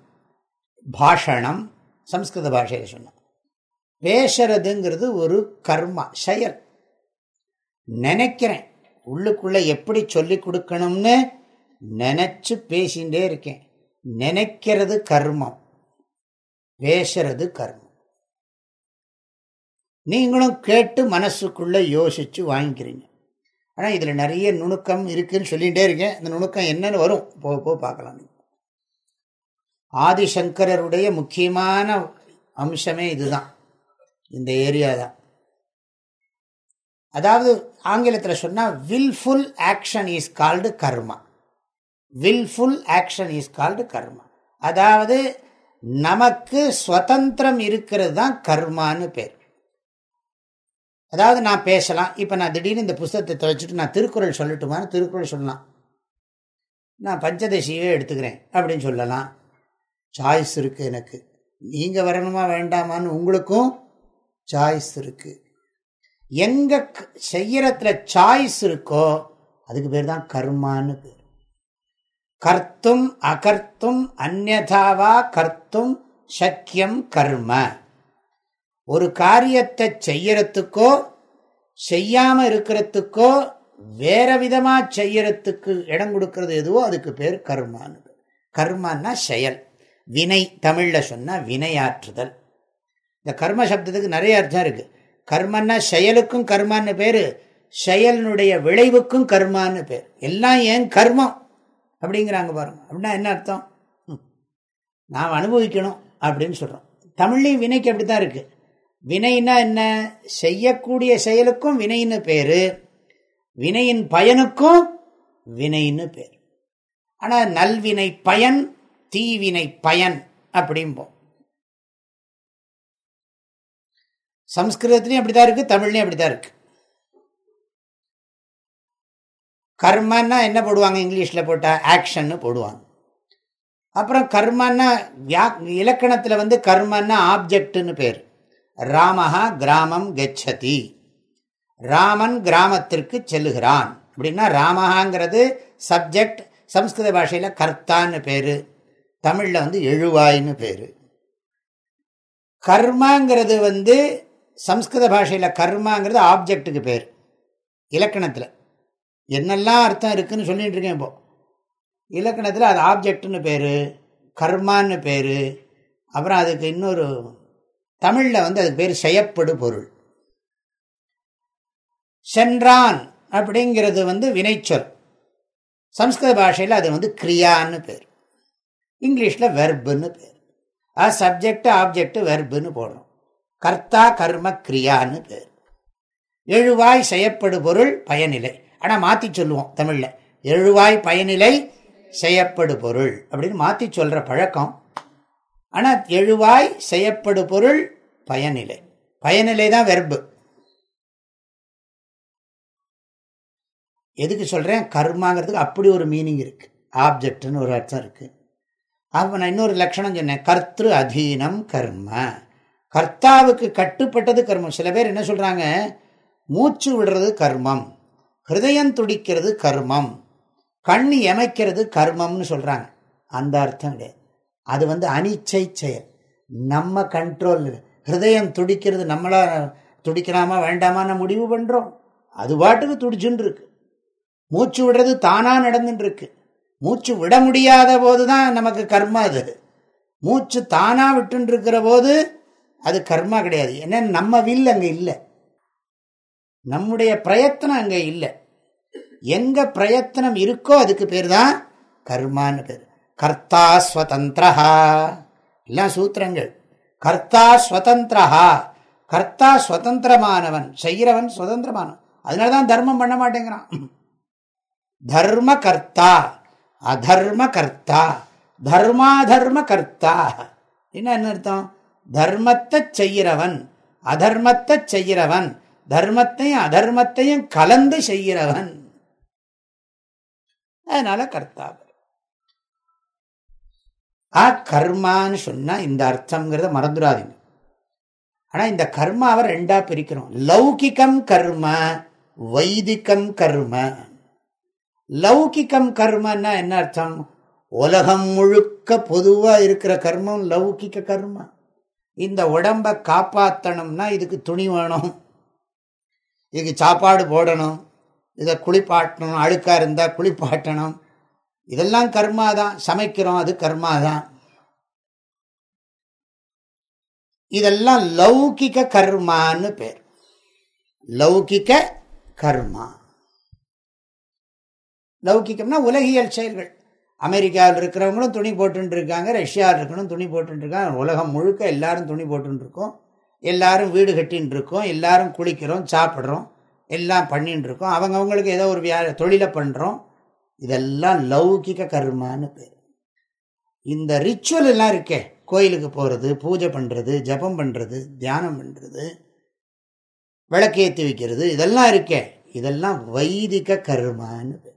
பாஷணம் சம்ஸ்கிருத பாஷையில் சொன்னோம். பேசுறதுங்கிறது ஒரு கர்மா செயல். நினைக்கிறேன். உள்ளுக்குள்ள எப்படி சொல்லி கொடுக்கணும்னு நினைச்சு பேசிகிட்டே இருக்கேன். நினைக்கிறது கர்மம். பேசுறது கர்மம். நீங்களும் கேட்டு மனசுக்குள்ள யோசிச்சு வாங்கிக்கிறீங்க. ஆனால் இதில் நிறைய நுணுக்கம் இருக்குதுன்னு சொல்லிகிட்டே இருக்கேன். இந்த நுணுக்கம் என்னன்னு வரும். போக போக பார்க்கலாம். ஆதிசங்கரருடைய முக்கியமான அம்சமே இதுதான். இந்த ஏரியா தான். அதாவது ஆங்கிலத்தில் சொன்னால் wilful action is called karma wilful action is called karma அதாவது நமக்கு ஸ்வதந்திரம் இருக்கிறது தான் கர்மான்னு பேர். அதாவது நான் பேசலாம் இப்போ நான் திடீர்னு இந்த புஸ்தகத்தை துவைச்சிட்டு நான் திருக்குறள் சொல்லட்டுமான்னு திருக்குறள் சொல்லலாம். நான் பஞ்சதசியே எடுத்துக்கிறேன் அப்படின்னு சொல்லலாம். சாய்ஸ் இருக்குது எனக்கு. நீங்கள் வரணுமா வேண்டாமான்னு உங்களுக்கும் சாய்ஸ் இருக்குது எங்கே செய்யறதுல சாய்ஸ் இருக்கோ அதுக்கு பேர் தான் கர்மான்னு பேர். கர்த்தும் அகர்த்தும் அந்நதாவா கர்த்தும் சக்கியம் கர்ம. ஒரு காரியத்தை செய்யறதுக்கோ செய்யாம இருக்கிறதுக்கோ வேற விதமா செய்யறதுக்கு இடம் கொடுக்கறது எதுவோ அதுக்கு பேர் கர்மான்னு கர்மான்னா செயல். வினை தமிழ்ல சொன்னா வினையாற்றுதல். இந்த கர்ம சப்தத்துக்கு நிறைய அர்த்தம் இருக்கு. கர்மன்னா செயலுக்கும் கர்மான்னு பேர். செயலினுடைய விளைவுக்கும் கர்மான்னு பேர். எல்லாம் ஏன் கர்மம்? அப்படிங்கிறாங்க பாருங்க. அப்படின்னா என்ன அர்த்தம்? நாம் அனுபவிக்கணும் அப்படின்னு சொல்கிறோம் தமிழ்லையும் வினைக்கு அப்படி தான் இருக்குது வினைன்னா என்ன? செய்யக்கூடிய செயலுக்கும் வினைன்னு பேர். வினையின் பயனுக்கும் வினைன்னு பேர். ஆனால் நல்வினை பயன் தீவினை பயன் அப்படிம்போம். சம்ஸ்கிருதத்திலையும் அப்படிதான் இருக்கு தமிழ்லையும் அப்படிதான் இருக்கு. கர்மன்னா என்ன போடுவாங்க? இங்கிலீஷில் போட்டால் ஆக்ஷன்னு போடுவாங்க. அப்புறம் கர்மன்னா வியா இலக்கணத்தில் வந்து கர்மன்னா ஆப்ஜெக்ட்னு பேர். ராமஹா கிராமம் கச்சதி. ராமன் கிராமத்திற்கு செல்லுகிறான். அப்படின்னா ராமஹாங்கிறது சப்ஜெக்ட் சம்ஸ்கிருத பாஷையில் கர்த்தான்னு பேர். தமிழில் வந்து எழுவாயின்னு பேர். கர்மாங்கிறது வந்து சம்ஸ்கிருத பாஷையில் கர்மாங்கிறது ஆப்ஜெக்டுக்கு பேர். இலக்கணத்தில். என்னெல்லாம் அர்த்தம் இருக்குதுன்னு சொல்லிகிட்டு இருக்கேன் இப்போ. இலக்கணத்தில் அது ஆப்ஜெக்ட்னு பேர் கர்மான்னு பேர் அப்புறம் அதுக்கு இன்னொரு தமிழில் வந்து அதுக்கு பேர் செய்யப்படு பொருள். சென்றான் அப்படிங்கிறது வந்து வினைச்சொல். சம்ஸ்கிருத பாஷையில் அது வந்து கிரியான்னு பேர். இங்கிலீஷில் வெர்புன்னு பேர். அது சப்ஜெக்ட் ஆப்ஜெக்ட் வெர்புன்னு போடுறோம். கர்த்தா கர்ம கிரியான்னு பேர். எழுவாய் செய்யப்படு பொருள் பயனிலை. ஆனால் மாற்றி சொல்லுவோம் தமிழில். எழுவாய் பயனிலை செய்யப்படு பொருள் அப்படின்னு மாற்றி சொல்கிற பழக்கம். ஆனால் எழுவாய் செய்யப்படு பொருள் பயனிலை. பயனிலை தான் வெர்பு. எதுக்கு சொல்கிறேன் கர்மாங்கிறதுக்கு அப்படி ஒரு மீனிங் இருக்குது ஆப்ஜெக்ட்னு ஒரு அர்த்தம் இருக்குது அப்போ நான் இன்னொரு லட்சணம் சொன்னேன். கர்த்திரு அதீனம் கர்ம. கர்த்தாவுக்கு கட்டுப்பட்டது கர்மம். சில பேர் என்ன சொல்கிறாங்க மூச்சு விடுறது கர்மம். ஹிருதயம் துடிக்கிறது கர்மம். கண் எமைக்கிறது கர்மம்னு சொல்கிறாங்க அந்த அர்த்தம் கிடையாது. அது வந்து அனிச்சை செயல். நம்ம கண்ட்ரோல் ஹிருதயம் துடிக்கிறது நம்மளா துடிக்கலாமா வேண்டாமான்னு முடிவு பண்ணுறோம் அது பாட்டுக்கு துடிச்சுன்னு இருக்கு மூச்சு விடுறது தானாக நடந்துட்டு இருக்கு மூச்சு விட முடியாத போது தான் நமக்கு கர்மம் அது. மூச்சு தானா விட்டுன்னு இருக்கிற போது அது கர்மா கிடையாது. ஏன்னா நம்ம வில் அங்கே இல்லை. நம்முடைய பிரயத்தனம் அங்கே இல்லை. எங்க பிரயத்தனம் இருக்கோ அதுக்கு பேர் தான் கர்மான்னு பேர். கர்த்தா ஸ்வதந்திரஹா. எல்லாம் சூத்திரங்கள். கர்த்தா ஸ்வதந்திரஹா. கர்த்தா சுதந்திரமானவன் செய்கிறவன் சுதந்திரமானவன் அதனால தான் தர்மம் பண்ண மாட்டேங்கிறான். தர்ம கர்த்தா. அதர்ம கர்த்தா. தர்மாதர்ம கர்த்தா. என்ன என்ன அர்த்தம்? தர்மத்தை செய்கிறவன் அதர்மத்தை செய்கிறவன் தர்மத்தையும் அதர்மத்தையும் கலந்து செய்கிறவன். அதனால கர்த்தா ஆ கர்மான்னு சொன்னா இந்த அர்த்தம்ங்கிறத மறந்துடாதீங்க. ஆனா இந்த கர்மாவை ரெண்டா பிரிக்கிறோம். லௌகிக்கம் கர்ம வைதிகம் கர்ம. லௌகிக்கம் கர்மன்னா என்ன அர்த்தம்? உலகம் முழுக்க பொதுவா இருக்கிற கர்மம் லௌகிக்க கர்மம் இந்த உடம்ப காப்பாற்றணும்னா இதுக்கு துணி வேணும். இதுக்கு சாப்பாடு போடணும். இதை குளிப்பாட்டணும். அழுக்காக இருந்தால் குளிப்பாட்டணும். இதெல்லாம் கர்மா தான் சமைக்கிறோம் அது கர்மா தான் இதெல்லாம் லௌகிக கர்மான்னு பேர். லௌகிக்க கர்மா. லௌகிக்கம்னா உலகியல் செயல்கள். அமெரிக்காவில் இருக்கிறவங்களும் துணி போட்டு இருக்காங்க ரஷ்யாவில் இருக்கணும் துணி போட்டு இருக்காங்க உலகம் முழுக்க எல்லாரும் துணி போட்டுருக்கோம் எல்லாரும் வீடு கட்டின்னு இருக்கோம் எல்லாரும் குளிக்கிறோம் சாப்பிட்றோம் எல்லாம் பண்ணின்னு இருக்கோம் அவங்க அவங்களுக்கு ஏதோ ஒரு வியா தொழிலை பண்ணுறோம் இதெல்லாம் லௌகிக கர்மான்னு பேர். இந்த ரிச்சுவல் எல்லாம் இருக்கே. கோயிலுக்கு போகிறது பூஜை பண்ணுறது ஜபம் பண்ணுறது தியானம் பண்ணுறது விளக்கேற்றி வைக்கிறது இதெல்லாம் இருக்கே. இதெல்லாம் வைதிக கர்மான்னு பேர்.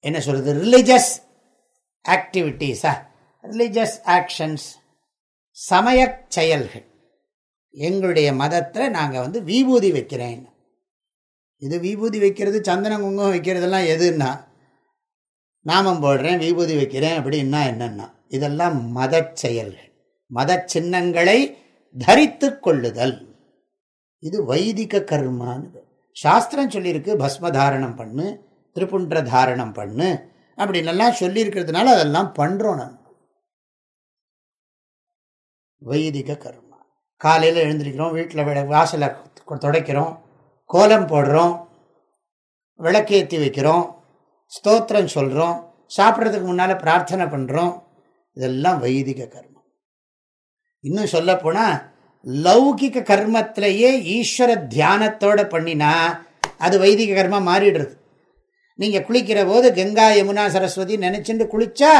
என்ன சொல்றது? ரிலிஜியஸ் ஆக்டிவிட்டீஸா ரிலிஜியஸ் ஆக்ஷன்ஸ் சமய செயல்கள். எங்களுடைய மதத்தில் நாங்கள் வந்து விபூதி வைக்கிறேன். இது விபூதி வைக்கிறது சந்தன குங்குமம் வைக்கிறதெல்லாம் எதுன்னா நாமம் போடுறேன் விபூதி வைக்கிறேன் அப்படின்னா என்னென்னா இதெல்லாம் மத செயல்கள். மத சின்னங்களை தரித்து கொள்ளுதல். இது வைதிக கர்மான்னு சாஸ்திரம் சொல்லியிருக்கு பஸ்மதாரணம் பண்ணு திருப்புன்ற தாரணம் பண்ணு. அப்படின்னெல்லாம் சொல்லியிருக்கிறதுனால அதெல்லாம் பண்ணுறோம் நம்ம வைதிக கர்மா. காலையில் எழுந்திருக்கிறோம் வீட்டில் வாசலை துடைக்கிறோம் கோலம் போடுறோம் விளக்கேற்றி வைக்கிறோம் ஸ்தோத்திரம் சொல்கிறோம் சாப்பிட்றதுக்கு முன்னால் பிரார்த்தனை பண்ணுறோம் இதெல்லாம் வைதிக கர்மம் இன்னும் சொல்லப்போனால் லௌகிக கர்மத்திலேயே ஈஸ்வர தியானத்தோடு பண்ணினா அது வைதிக கர்மம் மாறிடுறது. நீங்கள் குளிக்கிற போது கங்கா யமுனா சரஸ்வதி நினைச்சுட்டு குளிச்சா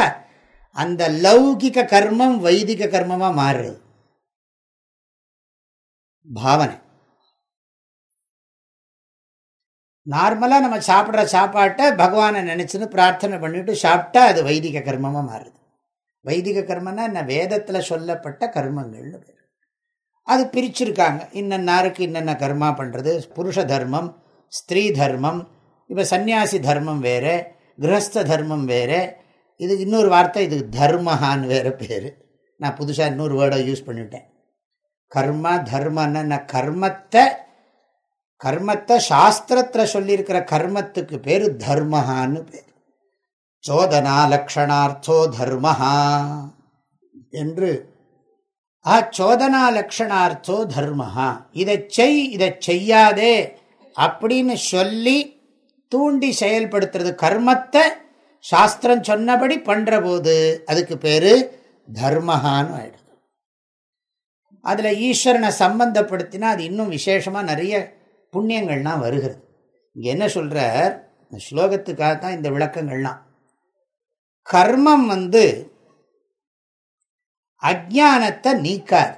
அந்த லௌகிக கர்மம் வைதிக கர்மமாக மாறுறது பாவனை. நார்மலாக நம்ம சாப்பிட்ற சாப்பாட்டை பகவானை நினச்சின்னு பிரார்த்தனை பண்ணிட்டு சாப்பிட்டா அது வைதிக கர்மமாக மாறுது. வைதிக கர்மன்னா என்ன? வேதத்தில் சொல்லப்பட்ட கர்மங்கள்னு பேர். அது பிரிச்சிருக்காங்க. இன்னன்னாருக்கு இன்னென்ன கர்மா பண்ணுறது புருஷ தர்மம் ஸ்திரீ தர்மம் இப்போ சந்நியாசி தர்மம் வேறு கிரகஸ்த தர்மம் வேறு இது இன்னொரு வார்த்தை இது தர்மஹான்னு வேறு பேர். நான் புதுசாக இன்னொரு வேர்டை யூஸ் பண்ணிவிட்டேன் கர்ம தர்மன்னு கர்மத்தை கர்மத்தை சாஸ்திரத்தில் சொல்லியிருக்கிற கர்மத்துக்கு பேர் தர்மஹான்னு பேர். சோதனா லக்ஷணார்த்தோ தர்மஹா என்று. ஆ சோதனா லக்ஷணார்த்தோ தர்மஹா. இதை செய் இதை செய்யாதே அப்படின்னு சொல்லி தூண்டி செயல்படுத்துறது கர்மத்தை சாஸ்திரம் சொன்னபடி பண்ற போது அதுக்கு பேரு தர்மஹான்னு ஆயிடுது. அதுல ஈஸ்வரனை சம்பந்தப்படுத்தினா அது இன்னும் விசேஷமா நிறைய புண்ணியங்கள்லாம் வருகிறது. இங்க என்ன சொல்ற இந்த ஸ்லோகத்துக்காக தான் இந்த விளக்கங்கள்லாம். கர்மம் வந்து அஜானத்தை நீக்காது.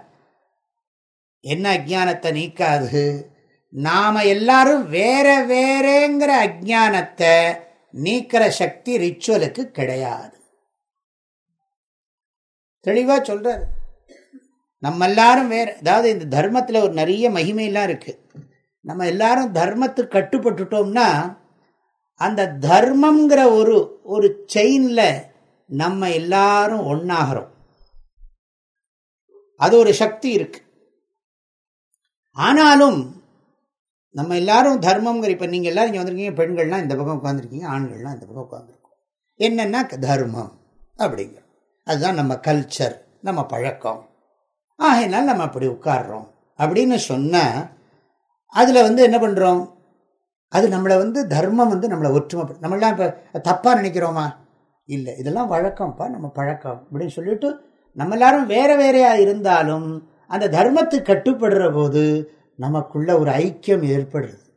என்ன அஜானத்தை நீக்காது? நாம எல்லாரும் வேற வேறேங்கிற அஜானத்தை நீக்கிற சக்தி ரிச்சுவலுக்கு கிடையாது. தெளிவா சொல்றாரு. நம்ம எல்லாரும் வேற அதாவது இந்த தர்மத்தில் ஒரு நிறைய மகிமையெல்லாம் இருக்கு. நம்ம எல்லாரும் தர்மத்துக்கு கட்டுப்பட்டுட்டோம்னா அந்த தர்மங்கிற ஒரு ஒரு செயின்ல நம்ம எல்லாரும் ஒன்றாகிறோம் அது ஒரு சக்தி இருக்கு. ஆனாலும் நம்ம எல்லாரும் தர்மங்கிற இப்போ நீங்கள் எல்லாரும் இங்கே வந்திருக்கீங்க பெண்கள்லாம் இந்த பக்கம் உட்காந்துருக்கீங்க ஆண்கள்லாம் இந்த பக்கம் உட்காந்துருக்கோம் என்னென்னா தர்மம் அப்படிங்கிறோம். அதுதான் நம்ம கல்ச்சர் நம்ம பழக்கம். ஆகையினால் நம்ம அப்படி உட்காடுறோம் அப்படின்னு சொன்னால் அதில் வந்து என்ன பண்ணுறோம் அது நம்மளை வந்து தர்மம் வந்து நம்மளை ஒற்றுமை நம்மளாம் இப்போ தப்பாக நினைக்கிறோமா? இல்லை இதெல்லாம் வழக்கம்ப்பா நம்ம பழக்கம் அப்படின்னு சொல்லிட்டு நம்ம எல்லாரும் வேற வேறையாக இருந்தாலும் அந்த தர்மத்துக்கு கட்டுப்படுற போது நமக்குள்ள ஒரு ஐக்கியம் ஏற்படுறது.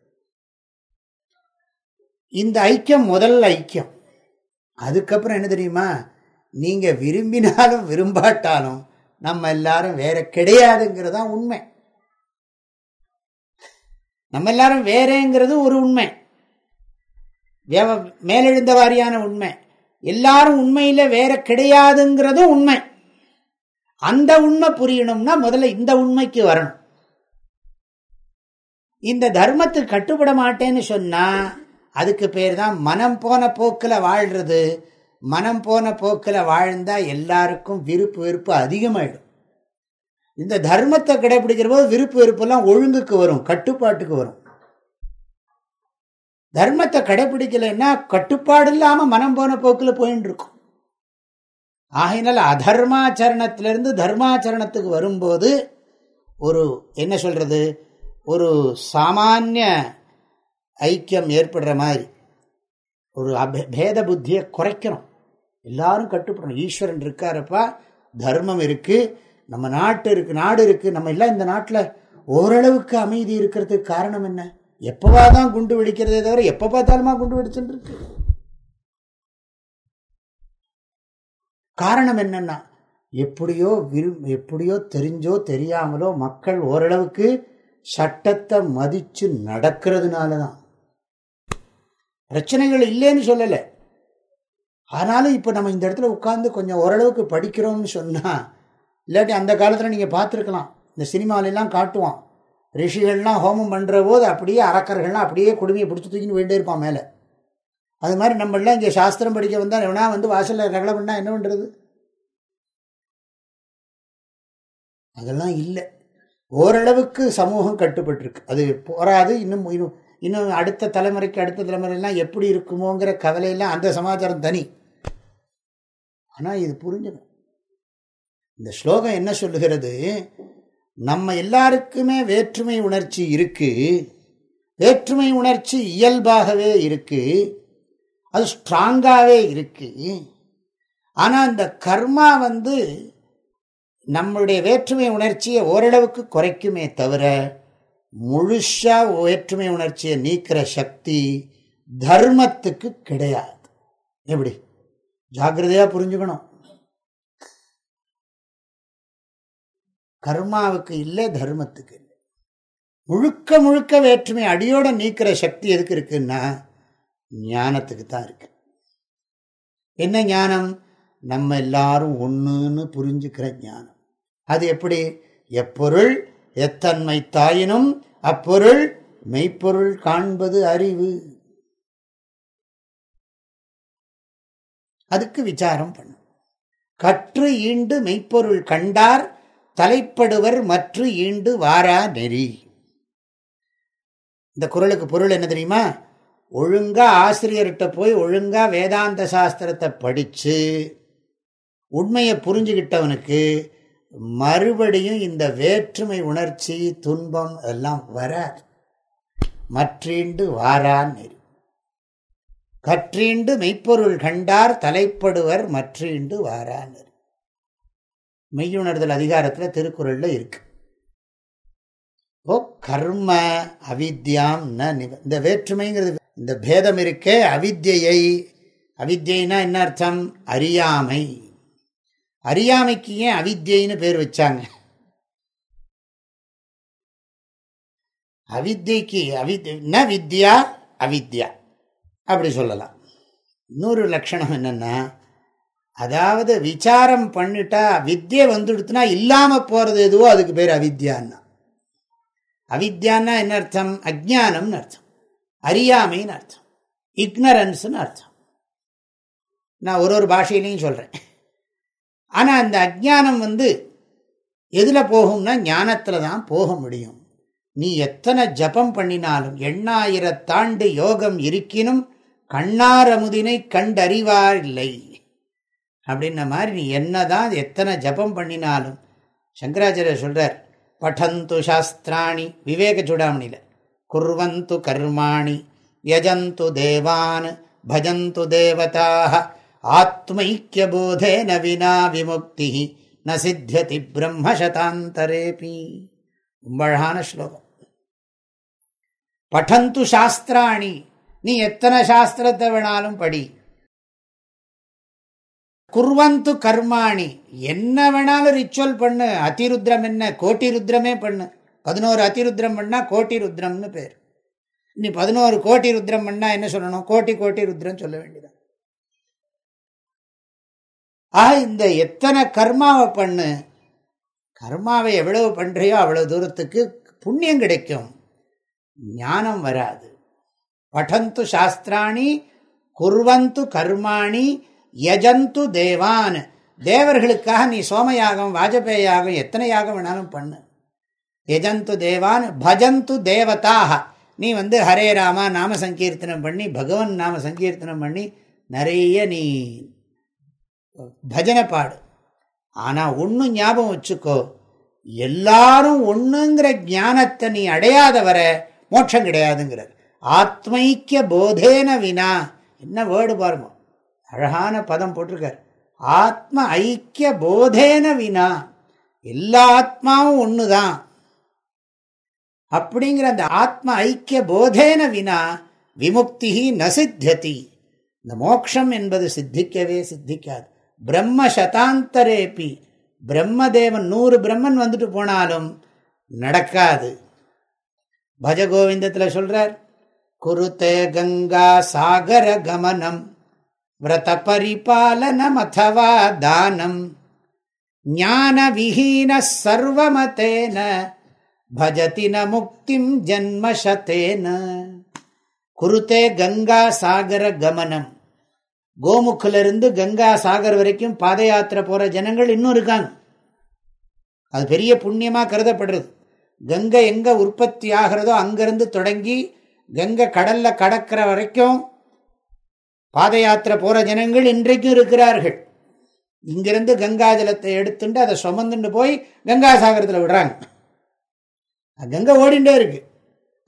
இந்த ஐக்கியம் முதல் ஐக்கியம். அதுக்கப்புறம் என்ன தெரியுமா? நீங்க விரும்பினாலும் விரும்பாட்டாலும் நம்ம எல்லாரும் வேற கிடையாதுங்கிறது தான் உண்மை. நம்ம எல்லாரும் வேறேங்கிறது ஒரு உண்மை. மேலெழுந்த வாரியான உண்மை. எல்லாரும் உண்மையில வேற கிடையாதுங்கிறதும் உண்மை. அந்த உண்மை புரியணும்னா முதல்ல இந்த உண்மைக்கு வரணும். இந்த தர்மத்துக்கு கட்டுப்பட மாட்டேன்னு சொன்னால் அதுக்கு பேர் தான் மனம் போன போக்கில் வாழ்கிறது மனம் போன போக்கில் வாழ்ந்தால் எல்லாருக்கும் விருப்பு வெறுப்பு அதிகமாயிடும். இந்த தர்மத்தை கடைபிடிக்கிற போது விருப்பு வெறுப்பெல்லாம் ஒழுங்குக்கு வரும் கட்டுப்பாட்டுக்கு வரும். தர்மத்தை கடைபிடிக்கலைன்னா கட்டுப்பாடு இல்லாமல் மனம் போன போக்கில் போயின்னு இருக்கும். ஆகினால் அதர்மாச்சரணத்திலிருந்து தர்மாச்சரணத்துக்கு வரும்போது ஒரு என்ன சொல்றது ஒரு சாமானிய ஐக்கியம் ஏற்படுற மாதிரி ஒரு பேத புத்தியை குறைக்கணும். எல்லாரும் கட்டுப்படணும். ஈஸ்வரன் இருக்காரப்பா தர்மம் இருக்குது நம்ம நாட்டு இருக்குது நாடு இருக்குது நம்ம எல்லாம் இந்த நாட்டில் ஓரளவுக்கு அமைதி இருக்கிறதுக்கு காரணம் என்ன? எப்போவா தான் குண்டு வெடிக்கிறதே தவிர எப்போ பார்த்தாலுமா குண்டு வெடிச்சுட்டு இருக்கு காரணம் என்னன்னா எப்படியோ விரு எப்படியோ தெரிஞ்சோ தெரியாமலோ மக்கள் ஓரளவுக்கு சட்டத்தை மதிச்சு நடக்கிறதுனால தான் பிரச்சனைகள் இல்லைன்னு சொல்லலை. ஆனாலும் இப்போ நம்ம இந்த இடத்துல உட்காந்து கொஞ்சம் ஓரளவுக்கு படிக்கிறோம்னு சொன்னால் இல்லாட்டி அந்த காலத்தில் நீங்கள் பார்த்துருக்கலாம். இந்த சினிமாலெல்லாம் காட்டுவான். ரிஷிகள்லாம் ஹோமம் பண்ணுற போது அப்படியே அறக்கர்கள்லாம் அப்படியே குடுமையை பிடிச்சி தூக்கின்னு வேண்டே இருப்பான் மேலே. அது மாதிரி நம்மளாம் இங்கே சாஸ்திரம் படிக்க வந்தால் எவனா வந்து வாசலில் ரகலை பண்ணால் என்ன பண்ணுறது அதெல்லாம் இல்லை. ஓரளவுக்கு சமூகம் கட்டுப்பட்டுருக்கு. அது போராது. இன்னும் இன்னும் இன்னும் அடுத்த தலைமுறைக்கு அடுத்த தலைமுறையெல்லாம் எப்படி இருக்குமோங்கிற கவலையெல்லாம் அந்த சமாச்சாரம் தனி. ஆனால் இது புரிஞ்சிடும் இந்த ஸ்லோகம் என்ன சொல்லுகிறது? நம்ம எல்லாருக்குமே வேற்றுமை உணர்ச்சி இருக்கு. வேற்றுமை உணர்ச்சி இயல்பாகவே இருக்கு. அது ஸ்ட்ராங்காகவே இருக்கு. ஆனால் இந்த கர்மா வந்து நம்மளுடைய வேற்றுமை உணர்ச்சியை ஓரளவுக்கு குறைக்குமே தவிர முழுஷா வேற்றுமை உணர்ச்சியை நீக்கிற சக்தி தர்மத்துக்கு கிடையாது. எப்படி? ஜாகிரதையா புரிஞ்சுக்கணும். கர்மாவுக்கு இல்லை தர்மத்துக்கு இல்லை. முழுக்க முழுக்க வேற்றுமை அடியோட நீக்கிற சக்தி எதுக்கு இருக்குன்னா ஞானத்துக்கு தான் இருக்கு. என்ன ஞானம்? நம்ம எல்லாரும் ஒன்றுன்னு புரிஞ்சுக்கிற ஞானம். அது எப்படி? எப்பொருள் எத்தன்மை தாயினும் அப்பொருள் மெய்ப்பொருள் காண்பது அறிவு. அதுக்கு விசாரம் பண்ணும். கற்று ஈண்டு மெய்ப்பொருள் கண்டார் தலைப்படுவர் மற்ற ஈண்டு வாரா நெறி. இந்த குரலுக்கு பொருள் என்ன தெரியுமா? ஒழுங்கா ஆசிரியர்கிட்ட போய் ஒழுங்கா வேதாந்த சாஸ்திரத்தை படிச்சு உண்மையை புரிஞ்சுக்கிட்டவனுக்கு மறுபடியும் இந்த வேற்றுமை உணர்ச்சி துன்பம் எல்லாம் வராது. மற்றீண்டு வாரான் நெறி கற்றீண்டு மெய்ப்பொருள் கண்டார் தலைப்படுவர் மற்றீண்டு வாரான் நெறி மெய்யுணர்தல் அதிகாரத்தில் திருக்குறளில் இருக்கு. ஓ கர்ம அவித்யாம் ந இந்த வேற்றுமைங்கிறது இந்த பேதம் இருக்கே அவித்யை. அவித்யினா என்ன அர்த்தம்? அறியாமை. அறியாமைக்கு ஏன் அவித்யின்னு பேர் வச்சாங்க? அவித்யக்கு அவித் ந வித்யா? அவித்யா. அப்படி சொல்லலாம். இன்னொரு லட்சணம் என்னன்னா அதாவது விசாரம் பண்ணிட்டா வித்தியை வந்துடுத்துனா இல்லாம போறது எதுவோ அதுக்கு பேர் அவித்யான்னா. அவித்யான்னா என்ன அர்த்தம்? அஜானம்னு அர்த்தம். அறியாமைன்னு அர்த்தம். இக்னரன்ஸ்னு அர்த்தம். நான் ஒரு ஒரு பாஷையிலையும் சொல்றேன். ஆனால் அந்த அஜானம் வந்து எதில் போகும்னா ஞானத்தில் தான் போக முடியும். நீ எத்தனை ஜபம் பண்ணினாலும் எண்ணாயிரத்தாண்டு யோகம் இருக்கினும் கண்ணாரமுதினை கண்டறிவார் இல்லை. அப்படின்ன மாதிரி நீ என்ன தான் எத்தனை ஜபம் பண்ணினாலும் சங்கராச்சாரியர் சொல்கிறார் பட்டந்து சாஸ்திராணி விவேக சூடாமணியில் குர்வந்து கர்மாணி யஜந்து தேவான் பஜந்து தேவதாக ஆத்மைக்கியபோதேன வினா விமுக்தி ந சித்தியதி பிரம்மசதாந்தரேபி. ரொம்ப அழகான ஸ்லோகம். பட்டந்து சாஸ்திராணி நீ எத்தனை சாஸ்திரத்தை வேணாலும் படி. குர்வந்து கர்மாணி என்ன வேணாலும் ரிச்சுவல் பண்ணு அதிருத்ரம் என்ன கோட்டி ருத்ரமே பண்ணு. பதினோரு அதிருத்ரம் பண்ணா கோட்டி ருத்ரம்னு பேர். நீ பதினோரு கோட்டி ருத்ரம் பண்ணா என்ன சொல்லணும்? கோட்டி கோட்டி ருத்ரம் சொல்ல வேண்டியதான் ஆக இந்த எத்தனை கர்மாவை பண்ணு? கர்மாவை எவ்வளவு பண்ணுறியோ அவ்வளவு தூரத்துக்கு புண்ணியம் கிடைக்கும். ஞானம் வராது. படந்து சாஸ்திராணி குர்வந்து கர்மாணி யஜந்து தேவான். தேவர்களுக்காக நீ சோமயாகம் வாஜபேயாகம் எத்தனை யாகம் வேணாலும் பண்ணு. யஜந்து தேவான் பஜந்து தேவதாக. நீ வந்து ஹரே ராமா நாம சங்கீர்த்தனம் பண்ணி பகவன் நாம சங்கீர்த்தனம் பண்ணி நிறைய நீ பஜனை பாடு ஆனால் ஒன்று ஞாபகம் வச்சுக்கோ எல்லாரும் ஒன்றுங்கிற ஞானத்தை நீ அடையாத வர மோட்சம் கிடையாதுங்கிறார். ஆத்மைக்கிய போதேன வினா. என்ன வேர்டு பாருங்க. அழகான பதம் போட்டிருக்கார். ஆத்ம ஐக்கிய போதேன வினா. எல்லா ஆத்மாவும் ஒன்று தான் அப்படிங்கிற அந்த ஆத்ம ஐக்கிய போதேன வினா விமுக்தி நசித்தியதி. இந்த மோக்ஷம் என்பது சித்திக்கவே சித்திக்காது. பிரம்ம சதாந்தரேபி. பிரம்மதேவன் நூறு பிரம்மன் வந்துட்டு போனாலும் நடக்காது. பஜ கோவிந்தத்தில் சொல்றார் குருத்தே கங்கா சாகர கமனம் விரத பரிபாலனம் அத்தவா தானம். ஞான விஹீன சர்வமதேன பஜதி ந முக்திம் ஜன்மசத்தேன குருத்தே கங்கா சாகர கமனம். கோமுக்கிலிருந்து கங்கா சாகர் வரைக்கும் பாத யாத்திரை போகிற ஜனங்கள் இன்னும் இருக்காங்க. அது பெரிய புண்ணியமாக கருதப்படுறது. கங்கை எங்கே உற்பத்தி ஆகிறதோ அங்கேருந்து தொடங்கி கங்கை கடலில் கடக்கிற வரைக்கும் பாத யாத்திரை போகிற ஜனங்கள் இன்றைக்கும் இருக்கிறார்கள். இங்கிருந்து கங்கா ஜலத்தை எடுத்துட்டு அதை சுமந்துட்டு போய் கங்கா சாகரத்தில் விடுறாங்க. கங்கை ஓடிண்டே இருக்கு.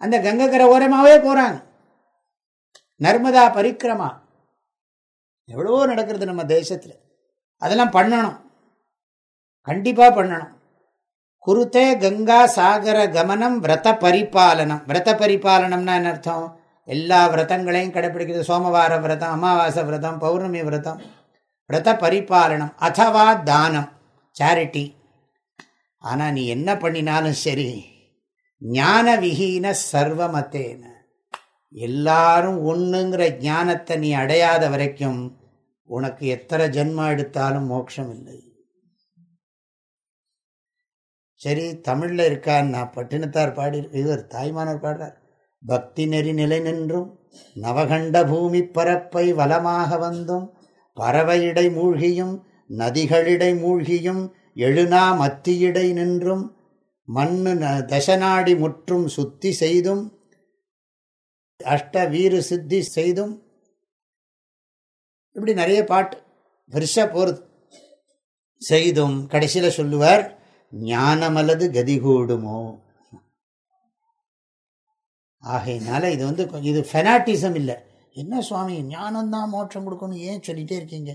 அந்த கங்கை ஓரமாகவே போகிறாங்க நர்மதா பரிக்கிரமா எவ்வளவோ நடக்கிறது நம்ம தேசத்தில். அதெல்லாம் பண்ணணும். கண்டிப்பாக பண்ணணும். குருத்தே கங்கா சாகர கமனம் விரத பரிபாலனம். விரத பரிபாலனம்னா என்ன அர்த்தம்? எல்லா விரதங்களையும் கடைப்பிடிக்கிறது சோமவார விரதம் அமாவாசை விரதம் பௌர்ணமி விரதம். விரத பரிபாலனம் அதவா தானம் சேரிட்டி ஆனால் நீ என்ன பண்ணினாலும் சரி ஞான விஹீன சர்வமத்தேன. எல்லாரும் ஒன்றுங்கிற ஞானத்தை நீ அடையாத வரைக்கும் உனக்கு எத்தனை ஜென்மம் எடுத்தாலும் மோட்சம் இல்லை சரி தமிழில் இருக்கார் நான் பட்டினத்தார் பாடி இவர் தாய்மானவர் பாடுறார். பக்தி நெறி நிலை நின்றும் நவகண்ட பூமி பரப்பை வளமாக வந்தும் பறவையிடை மூழ்கியும் நதிகளிடை மூழ்கியும் எழுநா மத்தியிடை நின்றும் மண்ணு தசநாடி முற்றும் சுத்தி செய்தும் அஷ்ட வீர சித்தி செய்தும் இப்படி நிறைய பாட்டு வருஷ போகிறது செய்தும் கடைசியில் சொல்லுவார் ஞானமல்லது கதிகூடுமோ ஆகையினால இது வந்து இது ஃபெனாட்டிசம் இல்லை. என்ன சுவாமி ஞானம்தான் மோட்சம் கொடுக்கணும் ஏன் சொல்லிகிட்டே இருக்கீங்க?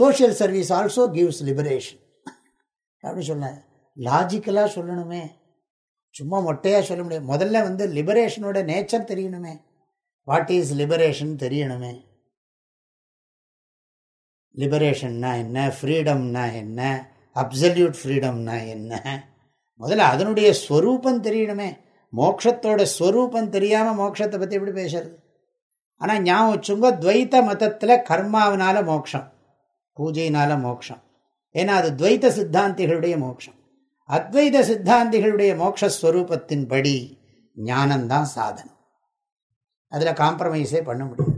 Social service also gives liberation அப்படி சொன்னேன் லாஜிக்கலாக சொல்லணுமே. சும்மா மொட்டையாக சொல்ல முடியாது. முதல்ல வந்து லிபரேஷனோட நேச்சர் தெரியணுமே. வாட் இஸ் லிபரேஷன் தெரியணுமே. லிபரேஷன்னா என்ன? ஃப்ரீடம்னா என்ன? அப்சல்யூட் ஃப்ரீடம்னா என்ன? முதல்ல அதனுடைய ஸ்வரூபம் தெரியணுமே. மோட்சத்தோட ஸ்வரூபம் தெரியாமல் மோட்சத்தை பற்றி எப்படி பேசுறது? ஆனால் ஞாபகம் வச்சுங்க துவைத்த மதத்தில் கர்மாவனால மோட்சம் பூஜையினால மோட்சம். ஏன்னா அது துவைத்த சித்தாந்திகளுடைய மோட்சம். அத்வைத சித்தாந்திகளுடைய மோக்ஷஸ்வரூபத்தின்படி ஞானம்தான் சாதனம். அதில் காம்ப்ரமைஸே பண்ண முடியாது.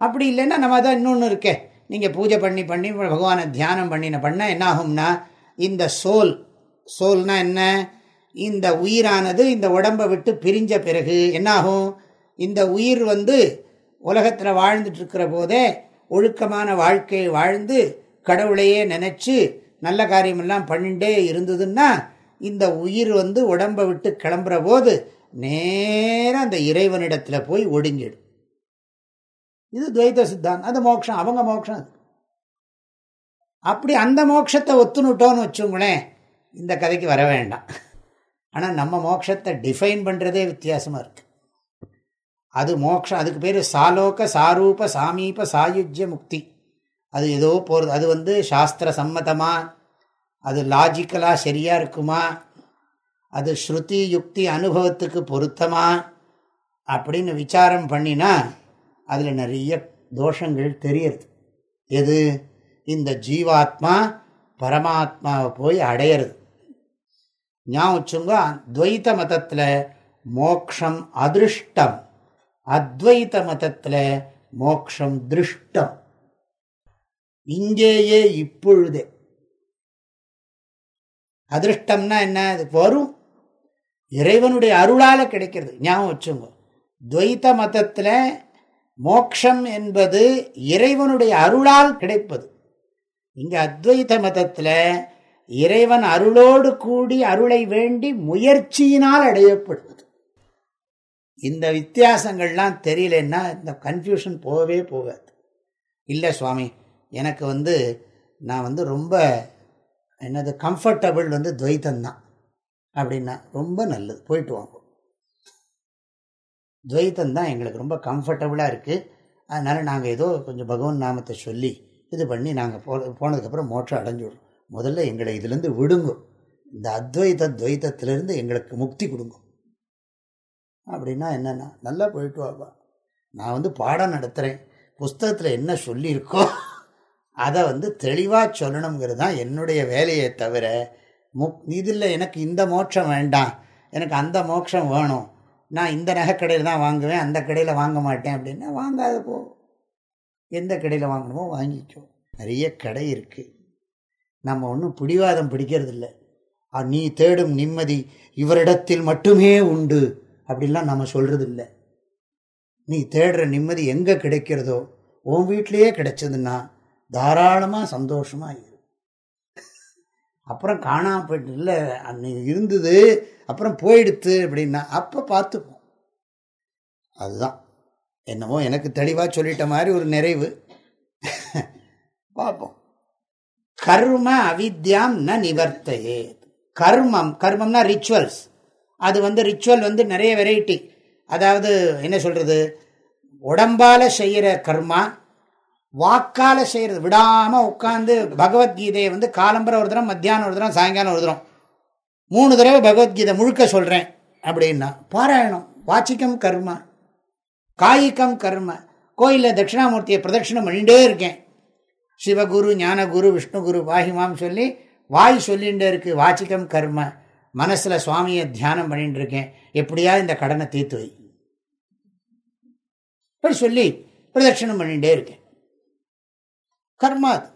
அப்படி இல்லைன்னா நம்ம தான் இன்னொன்று இருக்கே. நீங்கள் பூஜை பண்ணி பண்ணி பகவானை தியானம் பண்ணின பண்ண என்ன ஆகும்னா இந்த சோல் சோல்னா என்ன? இந்த உயிரானது இந்த உடம்பை விட்டு பிரிஞ்ச பிறகு என்னாகும்? இந்த உயிர் வந்து உலகத்தில் வாழ்ந்துட்டு இருக்கிற போதே ஒழுக்கமான வாழ்க்கையை வாழ்ந்து கடவுளையே நினச்சி நல்ல காரியமெல்லாம் பண்ணிட்டே இருந்ததுன்னா இந்த உயிர் வந்து உடம்பை விட்டு கிளம்புற போது நேரம் அந்த இறைவனிடத்தில் போய் ஒடுங்கிடும் இது துவைத சித்தாந்தம். அது மோட்சம். அவங்க மோட்சம் அப்படி அந்த மோட்சத்தை ஒத்துணுட்டோன்னு வச்சுங்களேன் இந்த கதைக்கு வர வேண்டாம். ஆனால் நம்ம மோட்சத்தை டிஃபைன் பண்ணுறதே வித்தியாசமாக இருக்கு. அது மோட்சம். அதுக்கு பேர் சாலோக சாரூப சாமீப சாயுஜ்ய முக்தி. அது ஏதோ போகிறது அது வந்து சாஸ்திர சம்மதமாக அது லாஜிக்கலாக சரியாக இருக்குமா? அது ஸ்ருதி யுக்தி அனுபவத்துக்கு பொருத்தமா? அப்படின்னு விசாரம் பண்ணினா அதில் நிறைய தோஷங்கள் தெரியறது. எது? இந்த ஜீவாத்மா பரமாத்மாவை போய் அடையிறது. ஞாபகம் வச்சுங்க துவைத்த மதத்தில் மோக்ஷம் அதிருஷ்டம். அத்வைத்த மதத்தில் மோக்ஷம் திருஷ்டம். இங்கேயே இப்பொழுதே. அதிருஷ்டம்னா என்ன? அது வரும். இறைவனுடைய அருளால் கிடைக்கிறது. ஞாபகம் வச்சுங்க துவைத்த மதத்தில் மோக்ஷம் என்பது இறைவனுடைய அருளால் கிடைப்பது. இங்கே அத்வைத மதத்தில் இறைவன் அருளோடு கூடி அருளை வேண்டி முயற்சியினால் அடையப்படுவது. இந்த வித்தியாசங்கள்லாம் தெரியலன்னா இந்த கன்ஃபியூஷன் போகவே போகாது. இல்லை சுவாமி எனக்கு வந்து நான் வந்து ரொம்ப என்னது கம்ஃபர்டபுள் வந்து துவைத்தந்தான் அப்படின்னா ரொம்ப நல்லது. போயிட்டு வாங்க. துவைத்தம் தான் எங்களுக்கு ரொம்ப கம்ஃபர்டபுளாக இருக்குது அதனால் நாங்கள் ஏதோ கொஞ்சம் பகவான் நாமத்தை சொல்லி இது பண்ணி நாங்கள் போ போனதுக்கப்புறம் மோட்சம் அடைஞ்சிடுறோம். முதல்ல எங்களை இதுலேருந்து விடுங்க. இந்த அத்வைத துவைத்தத்திலேருந்து எங்களுக்கு முக்தி கொடுங்க. அப்படின்னா என்னென்னா நல்லா போயிட்டு வாப்பா. நான் வந்து பாடம் நடத்துகிறேன் புஸ்தகத்தில் என்ன சொல்லியிருக்கோ அதை வந்து தெளிவாக சொல்லணுங்கிறது தான் என்னுடைய வேலையை தவிர முக் இதில் எனக்கு இந்த மோட்சம் வேண்டாம் எனக்கு அந்த மோட்சம் வேணும் நான் இந்த நகைக்கடையில் தான் வாங்குவேன் அந்த கடையில் வாங்க மாட்டேன் அப்படின்னா வாங்காத போ. எந்த கடையில் வாங்கணுமோ வாங்கிக்கோ. நிறைய கடை இருக்குது நம்ம ஒன்றும் பிடிவாதம் பிடிக்கிறது இல்லை நீ தேடும் நிம்மதி இவரிடத்தில் மட்டுமே உண்டு அப்படின்லாம் நம்ம சொல்கிறது இல்லை நீ தேடுற நிம்மதி எங்கே கிடைக்கிறதோ உன் வீட்லேயே கிடைச்சதுன்னா தாராளமாக சந்தோஷமாக இரு. அப்புறம் காணாம போயிட்டு இல்லை அன்னைக்கு இருந்தது அப்புறம் போயிடுத்து அப்படின்னா அப்போ பார்த்துப்போம். அதுதான். என்னமோ எனக்கு தெளிவாக சொல்லிட்ட மாதிரி ஒரு நிறைவு. பார்ப்போம். கர்ம அவித்யாம் ந நிவர்த்தையே கர்மம் கர்மம்னா ரிச்சுவல்ஸ் அது வந்து ரிச்சுவல் வந்து நிறைய வெரைட்டி அதாவது என்ன சொல்கிறது உடம்பால் செய்கிற கர்மா வாக்கால செய்கிறது விடாமல் உட்காந்து பகவத்கீதையை வந்து காலம்பரம் ஒரு தரம் மத்தியானம் ஒரு தரம் சாயங்காலம் ஒரு தரம். மூணு தடவை பகவத்கீதை முழுக்க சொல்கிறேன் அப்படின்னா பாராயணம் வாச்சிக்கம் கர்ம காய்கம் கர்ம கோயிலில் தட்சிணாமூர்த்தியை பிரதட்சிணம் பண்ணிகிட்டே இருக்கேன். சிவகுரு ஞானகுரு விஷ்ணுகுரு வாஹிமாம் சொல்லி வாய் சொல்லிகிட்டே இருக்கு வாச்சிக்கம் கர்ம மனசில் சுவாமியை தியானம் பண்ணிட்டு இருக்கேன். எப்படியா இந்த கடனை தீர்த்து வை. அப்படி சொல்லி பிரதட்சிணம் பண்ணிகிட்டே இருக்கேன். கர்மா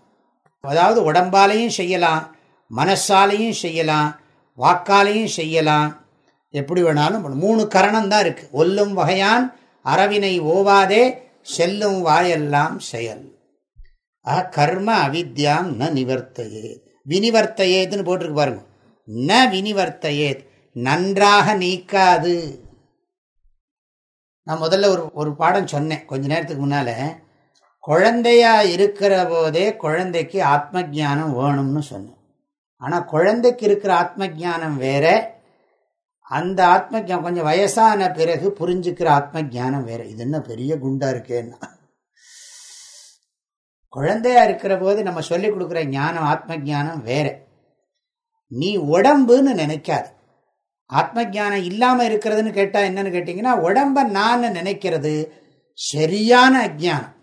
அதாவது உடம்பாலையும் செய்யலாம் மனசாலையும் செய்யலாம் வாக்காலையும் செய்யலாம். எப்படி வேணாலும் மூணு கரணம் தான் இருக்கு. ஒல்லும் வகையான் அரவினை ஓவாதே செல்லும் வாயெல்லாம் செயல். ஆஹ் கர்ம அவித்யாம் ந நிவர்த்தையே. வினிவர்த்தையேதுன்னு போட்டிருக்கு பாருங்க. ந வினிவர்த்தையே நன்றாக நீக்காது. நான் முதல்ல ஒரு ஒரு பாடம் சொன்னேன் கொஞ்ச நேரத்துக்கு முன்னால. குழந்தையா இருக்கிற போதே குழந்தைக்கு ஆத்ம ஜானம் வேணும்னு சொன்னேன். ஆனால் குழந்தைக்கு இருக்கிற ஆத்ம ஜானம் வேற அந்த ஆத்ம ஜானம் கொஞ்சம் வயசான பிறகு புரிஞ்சுக்கிற ஆத்ம ஜானம் வேற. இது என்ன பெரிய குண்டா இருக்கேன்னா. குழந்தையா இருக்கிற போது நம்ம சொல்லிக் கொடுக்குற ஞானம் ஆத்ம ஜானம் வேற. நீ உடம்புன்னு நினைக்காது. ஆத்ம ஜானம் இல்லாமல் இருக்கிறதுன்னு கேட்டால் என்னன்னு கேட்டிங்கன்னா உடம்பை நான் நினைக்கிறது சரியான அஜானம்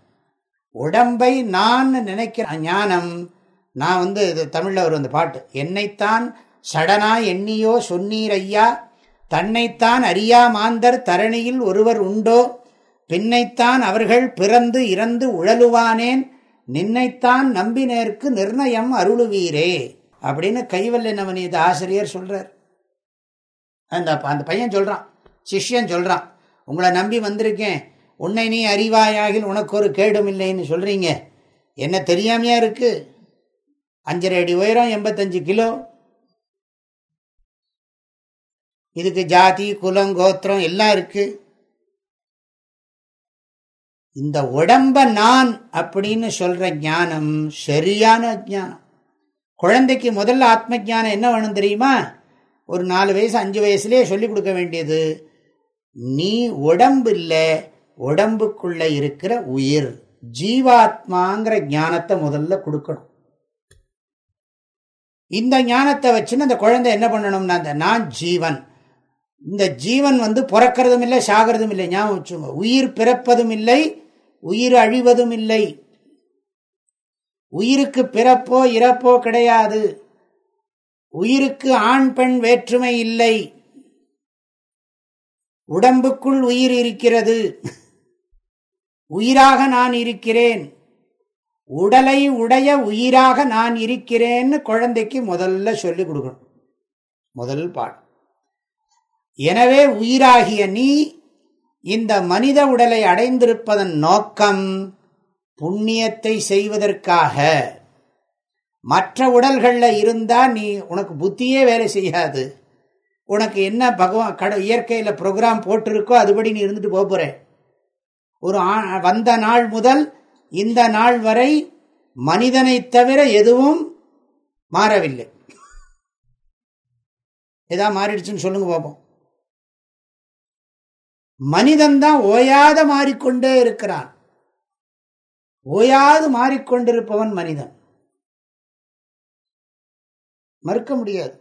உடம்பை நான் நினைக்கிற ஞானம் நான் வந்து இது தமிழில் ஒரு அந்த பாட்டு என்னைத்தான் சடனா எண்ணியோ சொன்னீர் ஐயா தன்னைத்தான் அறியா மாந்தர் தரணியில் ஒருவர் உண்டோ பின்னைத்தான் அவர்கள் பிறந்து இறந்து உழலுவானேன் நின்னைத்தான் நம்பினேற்கு நிர்ணயம் அருளுவீரே அப்படின்னு கைவல்ல நவநீத ஆசிரியர் சொல்றார். அந்த அந்த பையன் சொல்றான் சிஷ்யன் சொல்றான் உங்களை நம்பி வந்திருக்கேன் உன்னை நீ அறிவாயாகில் உனக்கு ஒரு கேடும் இல்லைன்னு சொல்கிறீங்க என்ன தெரியாமையா இருக்கு? அஞ்சரை அடி உயரம் எண்பத்தஞ்சு கிலோ. இதுக்கு ஜாதி குலம் கோத்திரம் எல்லாம் இருக்கு. இந்த உடம்ப நான் அப்படின்னு சொல்ற ஞானம் சரியான ஞானம். குழந்தைக்கு முதல்ல ஆத்ம ஜானம் என்ன வேணும் தெரியுமா? ஒரு நாலு வயசு அஞ்சு வயசுலேயே சொல்லிக் கொடுக்க வேண்டியது. நீ உடம்பு இல்லை உடம்புக்குள்ள இருக்கிற உயிர் ஜீவாத்மாங்கிற ஞானத்தை முதல்ல கொடுக்கணும். இந்த ஞானத்தை வச்சுன்னு அந்த குழந்தை என்ன பண்ணணும்னா அந்த நான் ஜீவன். இந்த ஜீவன் வந்து பிறக்கிறதும் இல்லை சாகிறதும் இல்லை. ஞாபகம் வச்சுங்க உயிர் பிறப்பதும் இல்லை உயிர் அழிவதும் இல்லை. உயிருக்கு பிறப்போ இறப்போ கிடையாது. உயிருக்கு ஆண் பெண் வேற்றுமை இல்லை. உடம்புக்குள் உயிர் இருக்கிறது. உயிராக நான் இருக்கிறேன். உடலை உடைய உயிராக நான் இருக்கிறேன்னு குழந்தைக்கு முதல்ல சொல்லிக் கொடுக்கணும். முதல் பாடம் எனவே உயிராகிய நீ இந்த மனித உடலை அடைந்திருப்பதன் நோக்கம் புண்ணியத்தை செய்வதற்காக. மற்ற உடல்களில் இருந்தா நீ உனக்கு புத்தியே வேலை செய்யாது. உனக்கு என்ன பகவான் கட இயற்கையில் ப்ரோக்ராம் போட்டிருக்கோ அதுபடி நீ இருந்துட்டு போகிறேன் ஒரு வந்த நாள் முதல் இந்த நாள் வரை மனிதனை தவிர எதுவும் மாறவில்லை. ஏதா மாறிடுச்சுன்னு சொல்லுங்க பார்ப்போம் மனிதன்தான் ஓயாத மாறிக்கொண்டே இருக்கிறான். ஓயாது மாறிக்கொண்டிருப்பவன் மனிதன். மறுக்க முடியாது.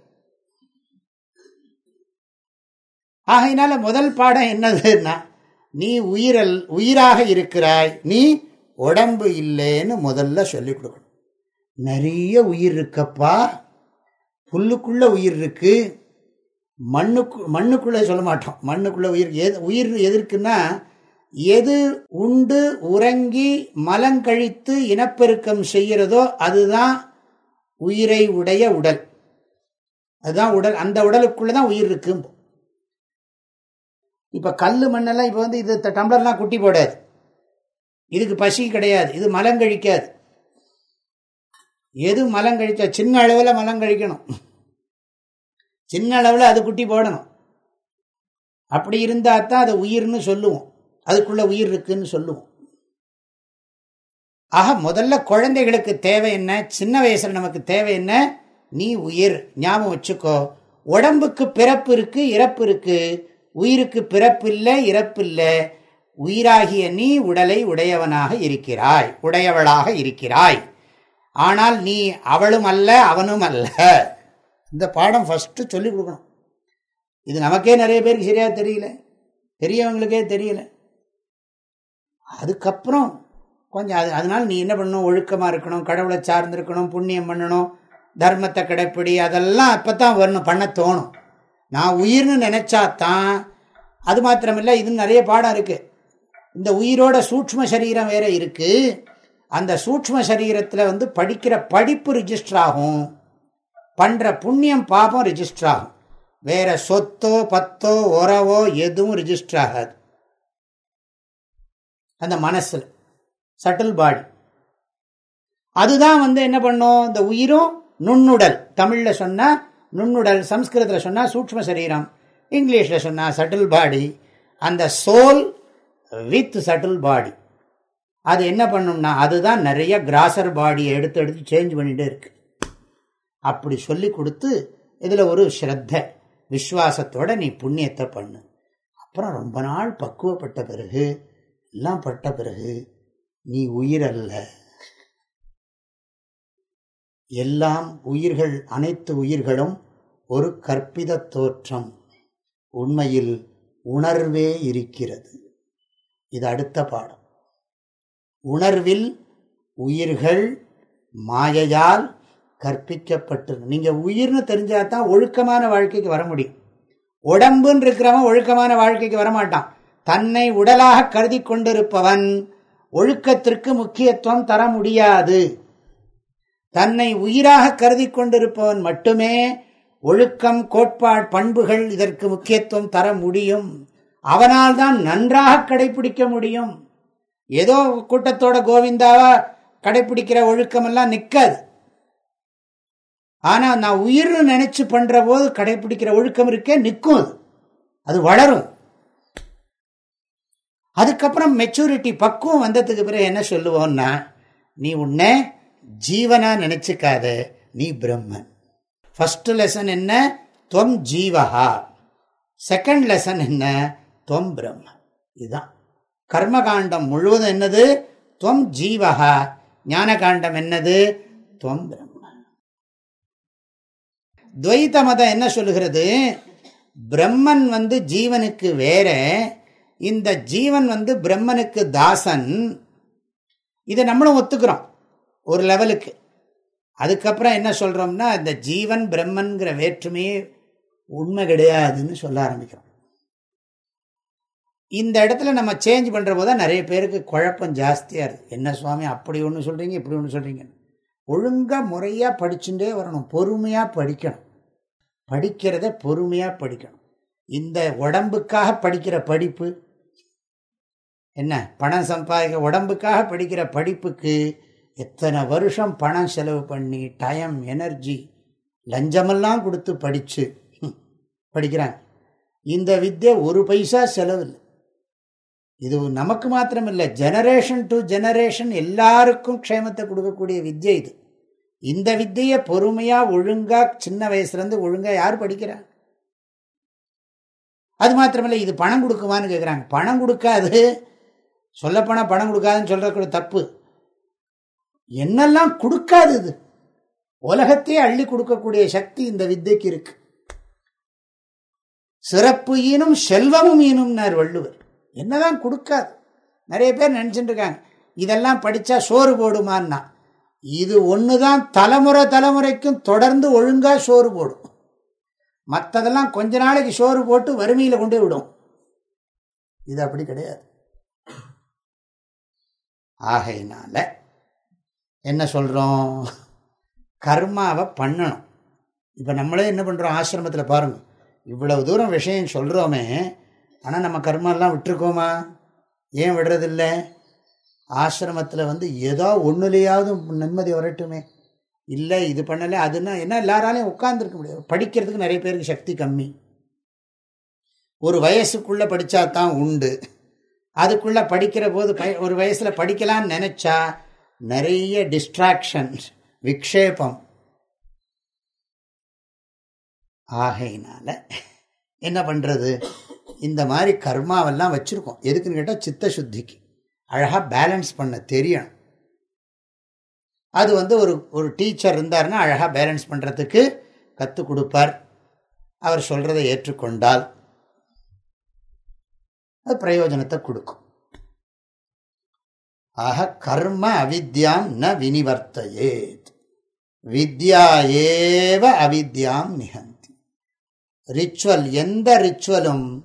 ஆகையினால முதல் பாடம் என்னதுன்னா நீ உயிரல் உயிராக இருக்கிறாய். நீ உடம்பு இல்லைன்னு முதல்ல சொல்லிக் கொடுக்கணும். நிறைய உயிர் இருக்கப்பா. புல்லுக்குள்ள உயிர் இருக்கு. மண்ணுக்கு மண்ணுக்குள்ளே சொல்ல மாட்டோம். மண்ணுக்குள்ள உயிர் எது உயிர் எதற்குன்னா எது உண்டு உறங்கி மலங்கழித்து இனப்பெருக்கம் செய்கிறதோ அதுதான் உயிரை உடைய உடல். அதுதான் உடல். அந்த உடலுக்குள்ளே தான் உயிர் இருக்கு இப்ப கல் மண்ணெல்லாம் இப்ப வந்து இது டம்ளர்லாம் குட்டி போடாது. இதுக்கு பசி கிடையாது. இது மலம் கழிக்காது. எது மலம் கழிச்சா சின்ன அளவில் மலங்கழிக்கணும் சின்ன அளவில் அது குட்டி போடணும். அப்படி இருந்தா தான் அதை உயிர்னு சொல்லுவோம். அதுக்குள்ள உயிர் இருக்குன்னு சொல்லுவோம். ஆக முதல்ல குழந்தைகளுக்கு தேவை என்ன? சின்ன வயசுல நமக்கு தேவை என்ன? நீ உயிர். ஞாபகம் வச்சுக்கோ. உடம்புக்கு பிறப்பு இருக்கு இறப்பு இருக்கு. உயிருக்கு பிறப்பில்லை இறப்பில்லை. உயிராகிய நீ உடலை உடையவனாக இருக்கிறாய் உடையவளாக இருக்கிறாய். ஆனால் நீ அவளும் அல்ல அவனும் அல்ல. இந்த பாடம் ஃபஸ்ட்டு சொல்லிக் கொடுக்கணும். இது நமக்கே நிறைய பேருக்கு சரியாக தெரியல. பெரியவங்களுக்கே தெரியல. அதுக்கப்புறம் கொஞ்சம் அது அதனால் நீ என்ன பண்ணணும்? ஒழுக்கமாக இருக்கணும் கடவுளை சார்ந்திருக்கணும் புண்ணியம் பண்ணணும் தர்மத்தை கடைப்பிடி அதெல்லாம் அப்போ தான் வரணும் பண்ண தோணும். நான் உயிர்னு நினச்சாத்தான் அது மாத்திரமில்லை இது நிறைய பாடம் இருக்குது இந்த உயிரோட சூட்ச்ம சரீரம் வேற இருக்குது அந்த சூட்ச்ம சரீரத்தில் வந்து படிக்கிற படிப்பு ரிஜிஸ்டர் ஆகும். பண்ணுற புண்ணியம் பாபம் ரிஜிஸ்டர் ஆகும். வேற சொத்தோ பத்தோ உறவோ எதுவும் ரிஜிஸ்டர் ஆகாது. அந்த மனசில். சட்டில் பாடி அதுதான் வந்து என்ன பண்ணும்? இந்த உயிரும் நுண்ணுடல். தமிழில் சொன்னால் நுண்ணுடல் சம்ஸ்கிருதத்தில் சொன்னால் சூக்ம சரீரம் இங்கிலீஷில் சொன்னால் சட்டில் பாடி அந்த சோல் வித் சட்டில் பாடி அது என்ன பண்ணும்னா அதுதான் நிறைய கிராசர் பாடியை எடுத்து எடுத்து சேஞ்ச் பண்ணிகிட்டே இருக்கு. அப்படி சொல்லி கொடுத்து இதில் ஒரு ஸ்ரத்த விஸ்வாசத்தோட நீ புண்ணியத்தை பண்ணு. அப்புறம் ரொம்ப நாள் பக்குவப்பட்ட பிறகு எல்லாம் பட்ட பிறகு நீ உயிர் அல்ல எல்லாம் உயிர்கள் அனைத்து உயிர்களும் ஒரு கற்பித தோற்றம் உண்மையில் உணர்வே இருக்கிறது. இது அடுத்த பாடம். உணர்வில் உயிர்கள் மாயையால் கற்பிக்கப்பட்டிருக்கு நீங்கள் உயிர்னு தெரிஞ்சாதான் ஒழுக்கமான வாழ்க்கைக்கு வர முடியும். உடம்புன்னு இருக்கிறவன் ஒழுக்கமான வாழ்க்கைக்கு வரமாட்டான். தன்னை உடலாக கருதி கொண்டிருப்பவன் ஒழுக்கத்திற்கு முக்கியத்துவம் தர முடியாது. தன்னை உயிராக கருதி கொண்டிருப்பவன் மட்டுமே ஒழுக்கம் கோட்பாடு பண்புகள் இதற்கு முக்கியத்துவம் தர முடியும். அவனால் தான் நன்றாக கடைபிடிக்க முடியும். ஏதோ கூட்டத்தோட கோவிந்தாவா கடைபிடிக்கிற ஒழுக்கமெல்லாம் நிற்காது ஆனால் நான் உயிர்னு நினைச்சு பண்ற போது கடைபிடிக்கிற ஒழுக்கம் இருக்கே நிற்கும் அது. அது வளரும். அதுக்கப்புறம் மெச்சூரிட்டி பக்குவம் வந்ததுக்கு பிறகு என்ன சொல்லுவோம்னா நீ உன்னை ஜீவனா நினைச்சுக்காத நீ பிரம்மன். ஃபஸ்ட்டு லெசன் என்ன? துவம் ஜீவகா செகண்ட் லெசன் என்ன? துவம் பிரம்ம. இதுதான். கர்மகாண்டம் முழுவதும் என்னது? துவம் ஜீவகா ஞான காண்டம் என்னது? துவம் பிரம்ம. துவைத்த மதம் என்ன சொல்லுகிறது? பிரம்மன் வந்து ஜீவனுக்கு வேற. இந்த ஜீவன் வந்து பிரம்மனுக்கு தாசன். இதை நம்மளும் ஒத்துக்கிறோம். ஒரு லெவலுக்கு அதுக்கப்புறம் என்ன சொல்கிறோம்னா இந்த ஜீவன் பிரம்மன்கிற வேற்றுமையே உண்மை கிடையாதுன்னு சொல்ல ஆரம்பிக்கிறோம். இந்த இடத்துல நம்ம சேஞ்ச் பண்ணுற போது நிறைய பேருக்கு குழப்பம் ஜாஸ்தியாக இருக்குது என்ன சுவாமி அப்படி ஒன்று சொல்கிறீங்க இப்படி ஒன்று சொல்கிறீங்க ஒழுங்காக முறையாக படிச்சுட்டே வரணும். பொறுமையாக படிக்கணும். படிக்கிறத பொறுமையாக படிக்கணும். இந்த உடம்புக்காக படிக்கிற படிப்பு என்ன? பணம் சம்பாதிக்க உடம்புக்காக படிக்கிற படிப்புக்கு எத்தனை வருஷம் பணம் செலவு பண்ணி டைம் எனர்ஜி லஞ்சமெல்லாம் கொடுத்து படித்து படிக்கிறாங்க. இந்த வித்தியை ஒரு பைசா செலவு இல்லை இது நமக்கு மாத்திரம் இல்லை ஜெனரேஷன் டு ஜெனரேஷன் எல்லாருக்கும் க்ஷேமத்தை கொடுக்கக்கூடிய வித்யை இது. இந்த வித்தியை பொறுமையாக ஒழுங்காக சின்ன வயசுலேருந்து ஒழுங்காக யார் படிக்கிறாங்க அது மாத்திரமில்லை இது பணம் கொடுக்குமான்னு கேட்குறாங்க பணம் கொடுக்காது. சொல்லப்போனால் பணம் கொடுக்காதுன்னு சொல்கிற தப்பு. என்னெல்லாம் கொடுக்காது இது? உலகத்தையே அள்ளி கொடுக்கக்கூடிய சக்தி இந்த வித்தைக்கு இருக்கு. சிறப்பு ஈனும் செல்வமும் ஈனும்னார் வள்ளுவர். என்னதான் கொடுக்காது? நிறைய பேர் நினச்சிட்டு இருக்காங்க இதெல்லாம் படித்தா சோறு போடுமான்னா. இது ஒன்று தான் தலைமுறை தலைமுறைக்கும் தொடர்ந்து ஒழுங்காக சோறு போடும். மற்றதெல்லாம் கொஞ்ச நாளைக்கு சோறு போட்டு வறுமையில் கொண்டு விடும். இது அப்படி கிடையாது. ஆகையினால என்ன சொல்கிறோம் கர்மாவை பண்ணணும். இப்போ நம்மளே என்ன பண்ணுறோம் ஆசிரமத்தில் பாருங்கள் இவ்வளவு தூரம் விஷயம் சொல்கிறோமே ஆனால் நம்ம கர்மாலாம் விட்டுருக்கோமா? ஏன் விடுறதில்லை? ஆசிரமத்தில் வந்து ஏதோ ஒன்றுலையாவது நிம்மதி வரட்டுமே. இல்லை இது பண்ணலை அதுனா என்ன? எல்லாராலையும் உட்காந்துருக்க முடியாது. படிக்கிறதுக்கு நிறைய பேருக்கு சக்தி கம்மி. ஒரு வயசுக்குள்ளே படித்தா தான் உண்டு. அதுக்குள்ளே படிக்கிற போது ஒரு வயசில் படிக்கலான்னு நினச்சா நிறைய டிஸ்ட்ராக்ஷன்ஸ் விக்ஷேபம். ஆகையினால என்ன பண்ணுறது இந்த மாதிரி கர்மாவெல்லாம் வச்சுருக்கோம். எதுக்குன்னு கேட்டால் சித்த சுத்திக்கு. அழகாக பேலன்ஸ் பண்ண தெரியணும். அது வந்து ஒரு ஒரு டீச்சர் இருந்தார்னா அழகாக பேலன்ஸ் பண்ணுறதுக்கு கற்றுக் கொடுப்பார். அவர் சொல்கிறத ஏற்றுக்கொண்டால் அது பிரயோஜனத்தை கொடுக்கும். ஆக கர்ம அவித்யாம் ந வினிவர்த்தையேத். வித்யா ஏவ அவித்யாம் நிகந்தி ரிச்சுவல் எந்த ரிச்சுவலும்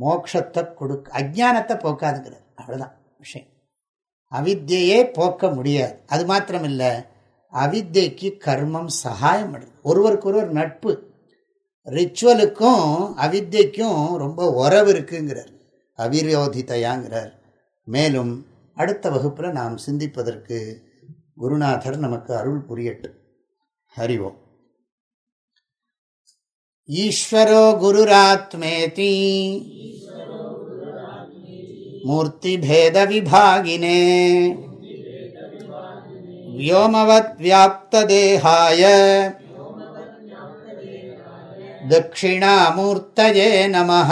மோட்சத்தை கொடுக்க அஜானத்தை போக்காதுங்கிறது அவ்வளோதான் விஷயம். அவித்தியையே போக்க முடியாது. அது மாத்திரம் இல்லை அவித்தியக்கு கர்மம் சகாயம் பண்ணுறது ஒருவருக்கு ஒருவர் நட்பு. ரிச்சுவலுக்கும் அவித்தியக்கும் ரொம்ப உறவு இருக்குங்கிறார். அவிரோதிதையாங்கிறார். மேலும் அடுத்த வகுப்பில் நாம் சிந்திப்பதற்கு குருநாதர் நமக்கு அருள் புரியட்டு ஹரிவோம் ஈஸ்வரோ குருராத்மேதி मूर्तिभेदविभागिने व्योमवद्व्याप्तदेहाय दक्षिणामूर्तये नमः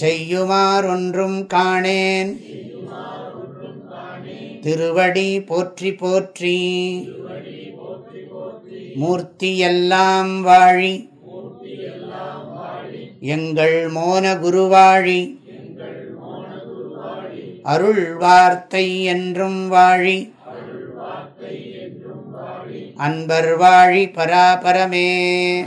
செய்யுமாறொன்றும் காணேன். திருவடி போற்றி போற்றி. மூர்த்தியெல்லாம் வாழி. எங்கள் மோன குருவாழி. அருள் வார்த்தை என்றும் வாழி. அன்பர் வாழி பராபரமே.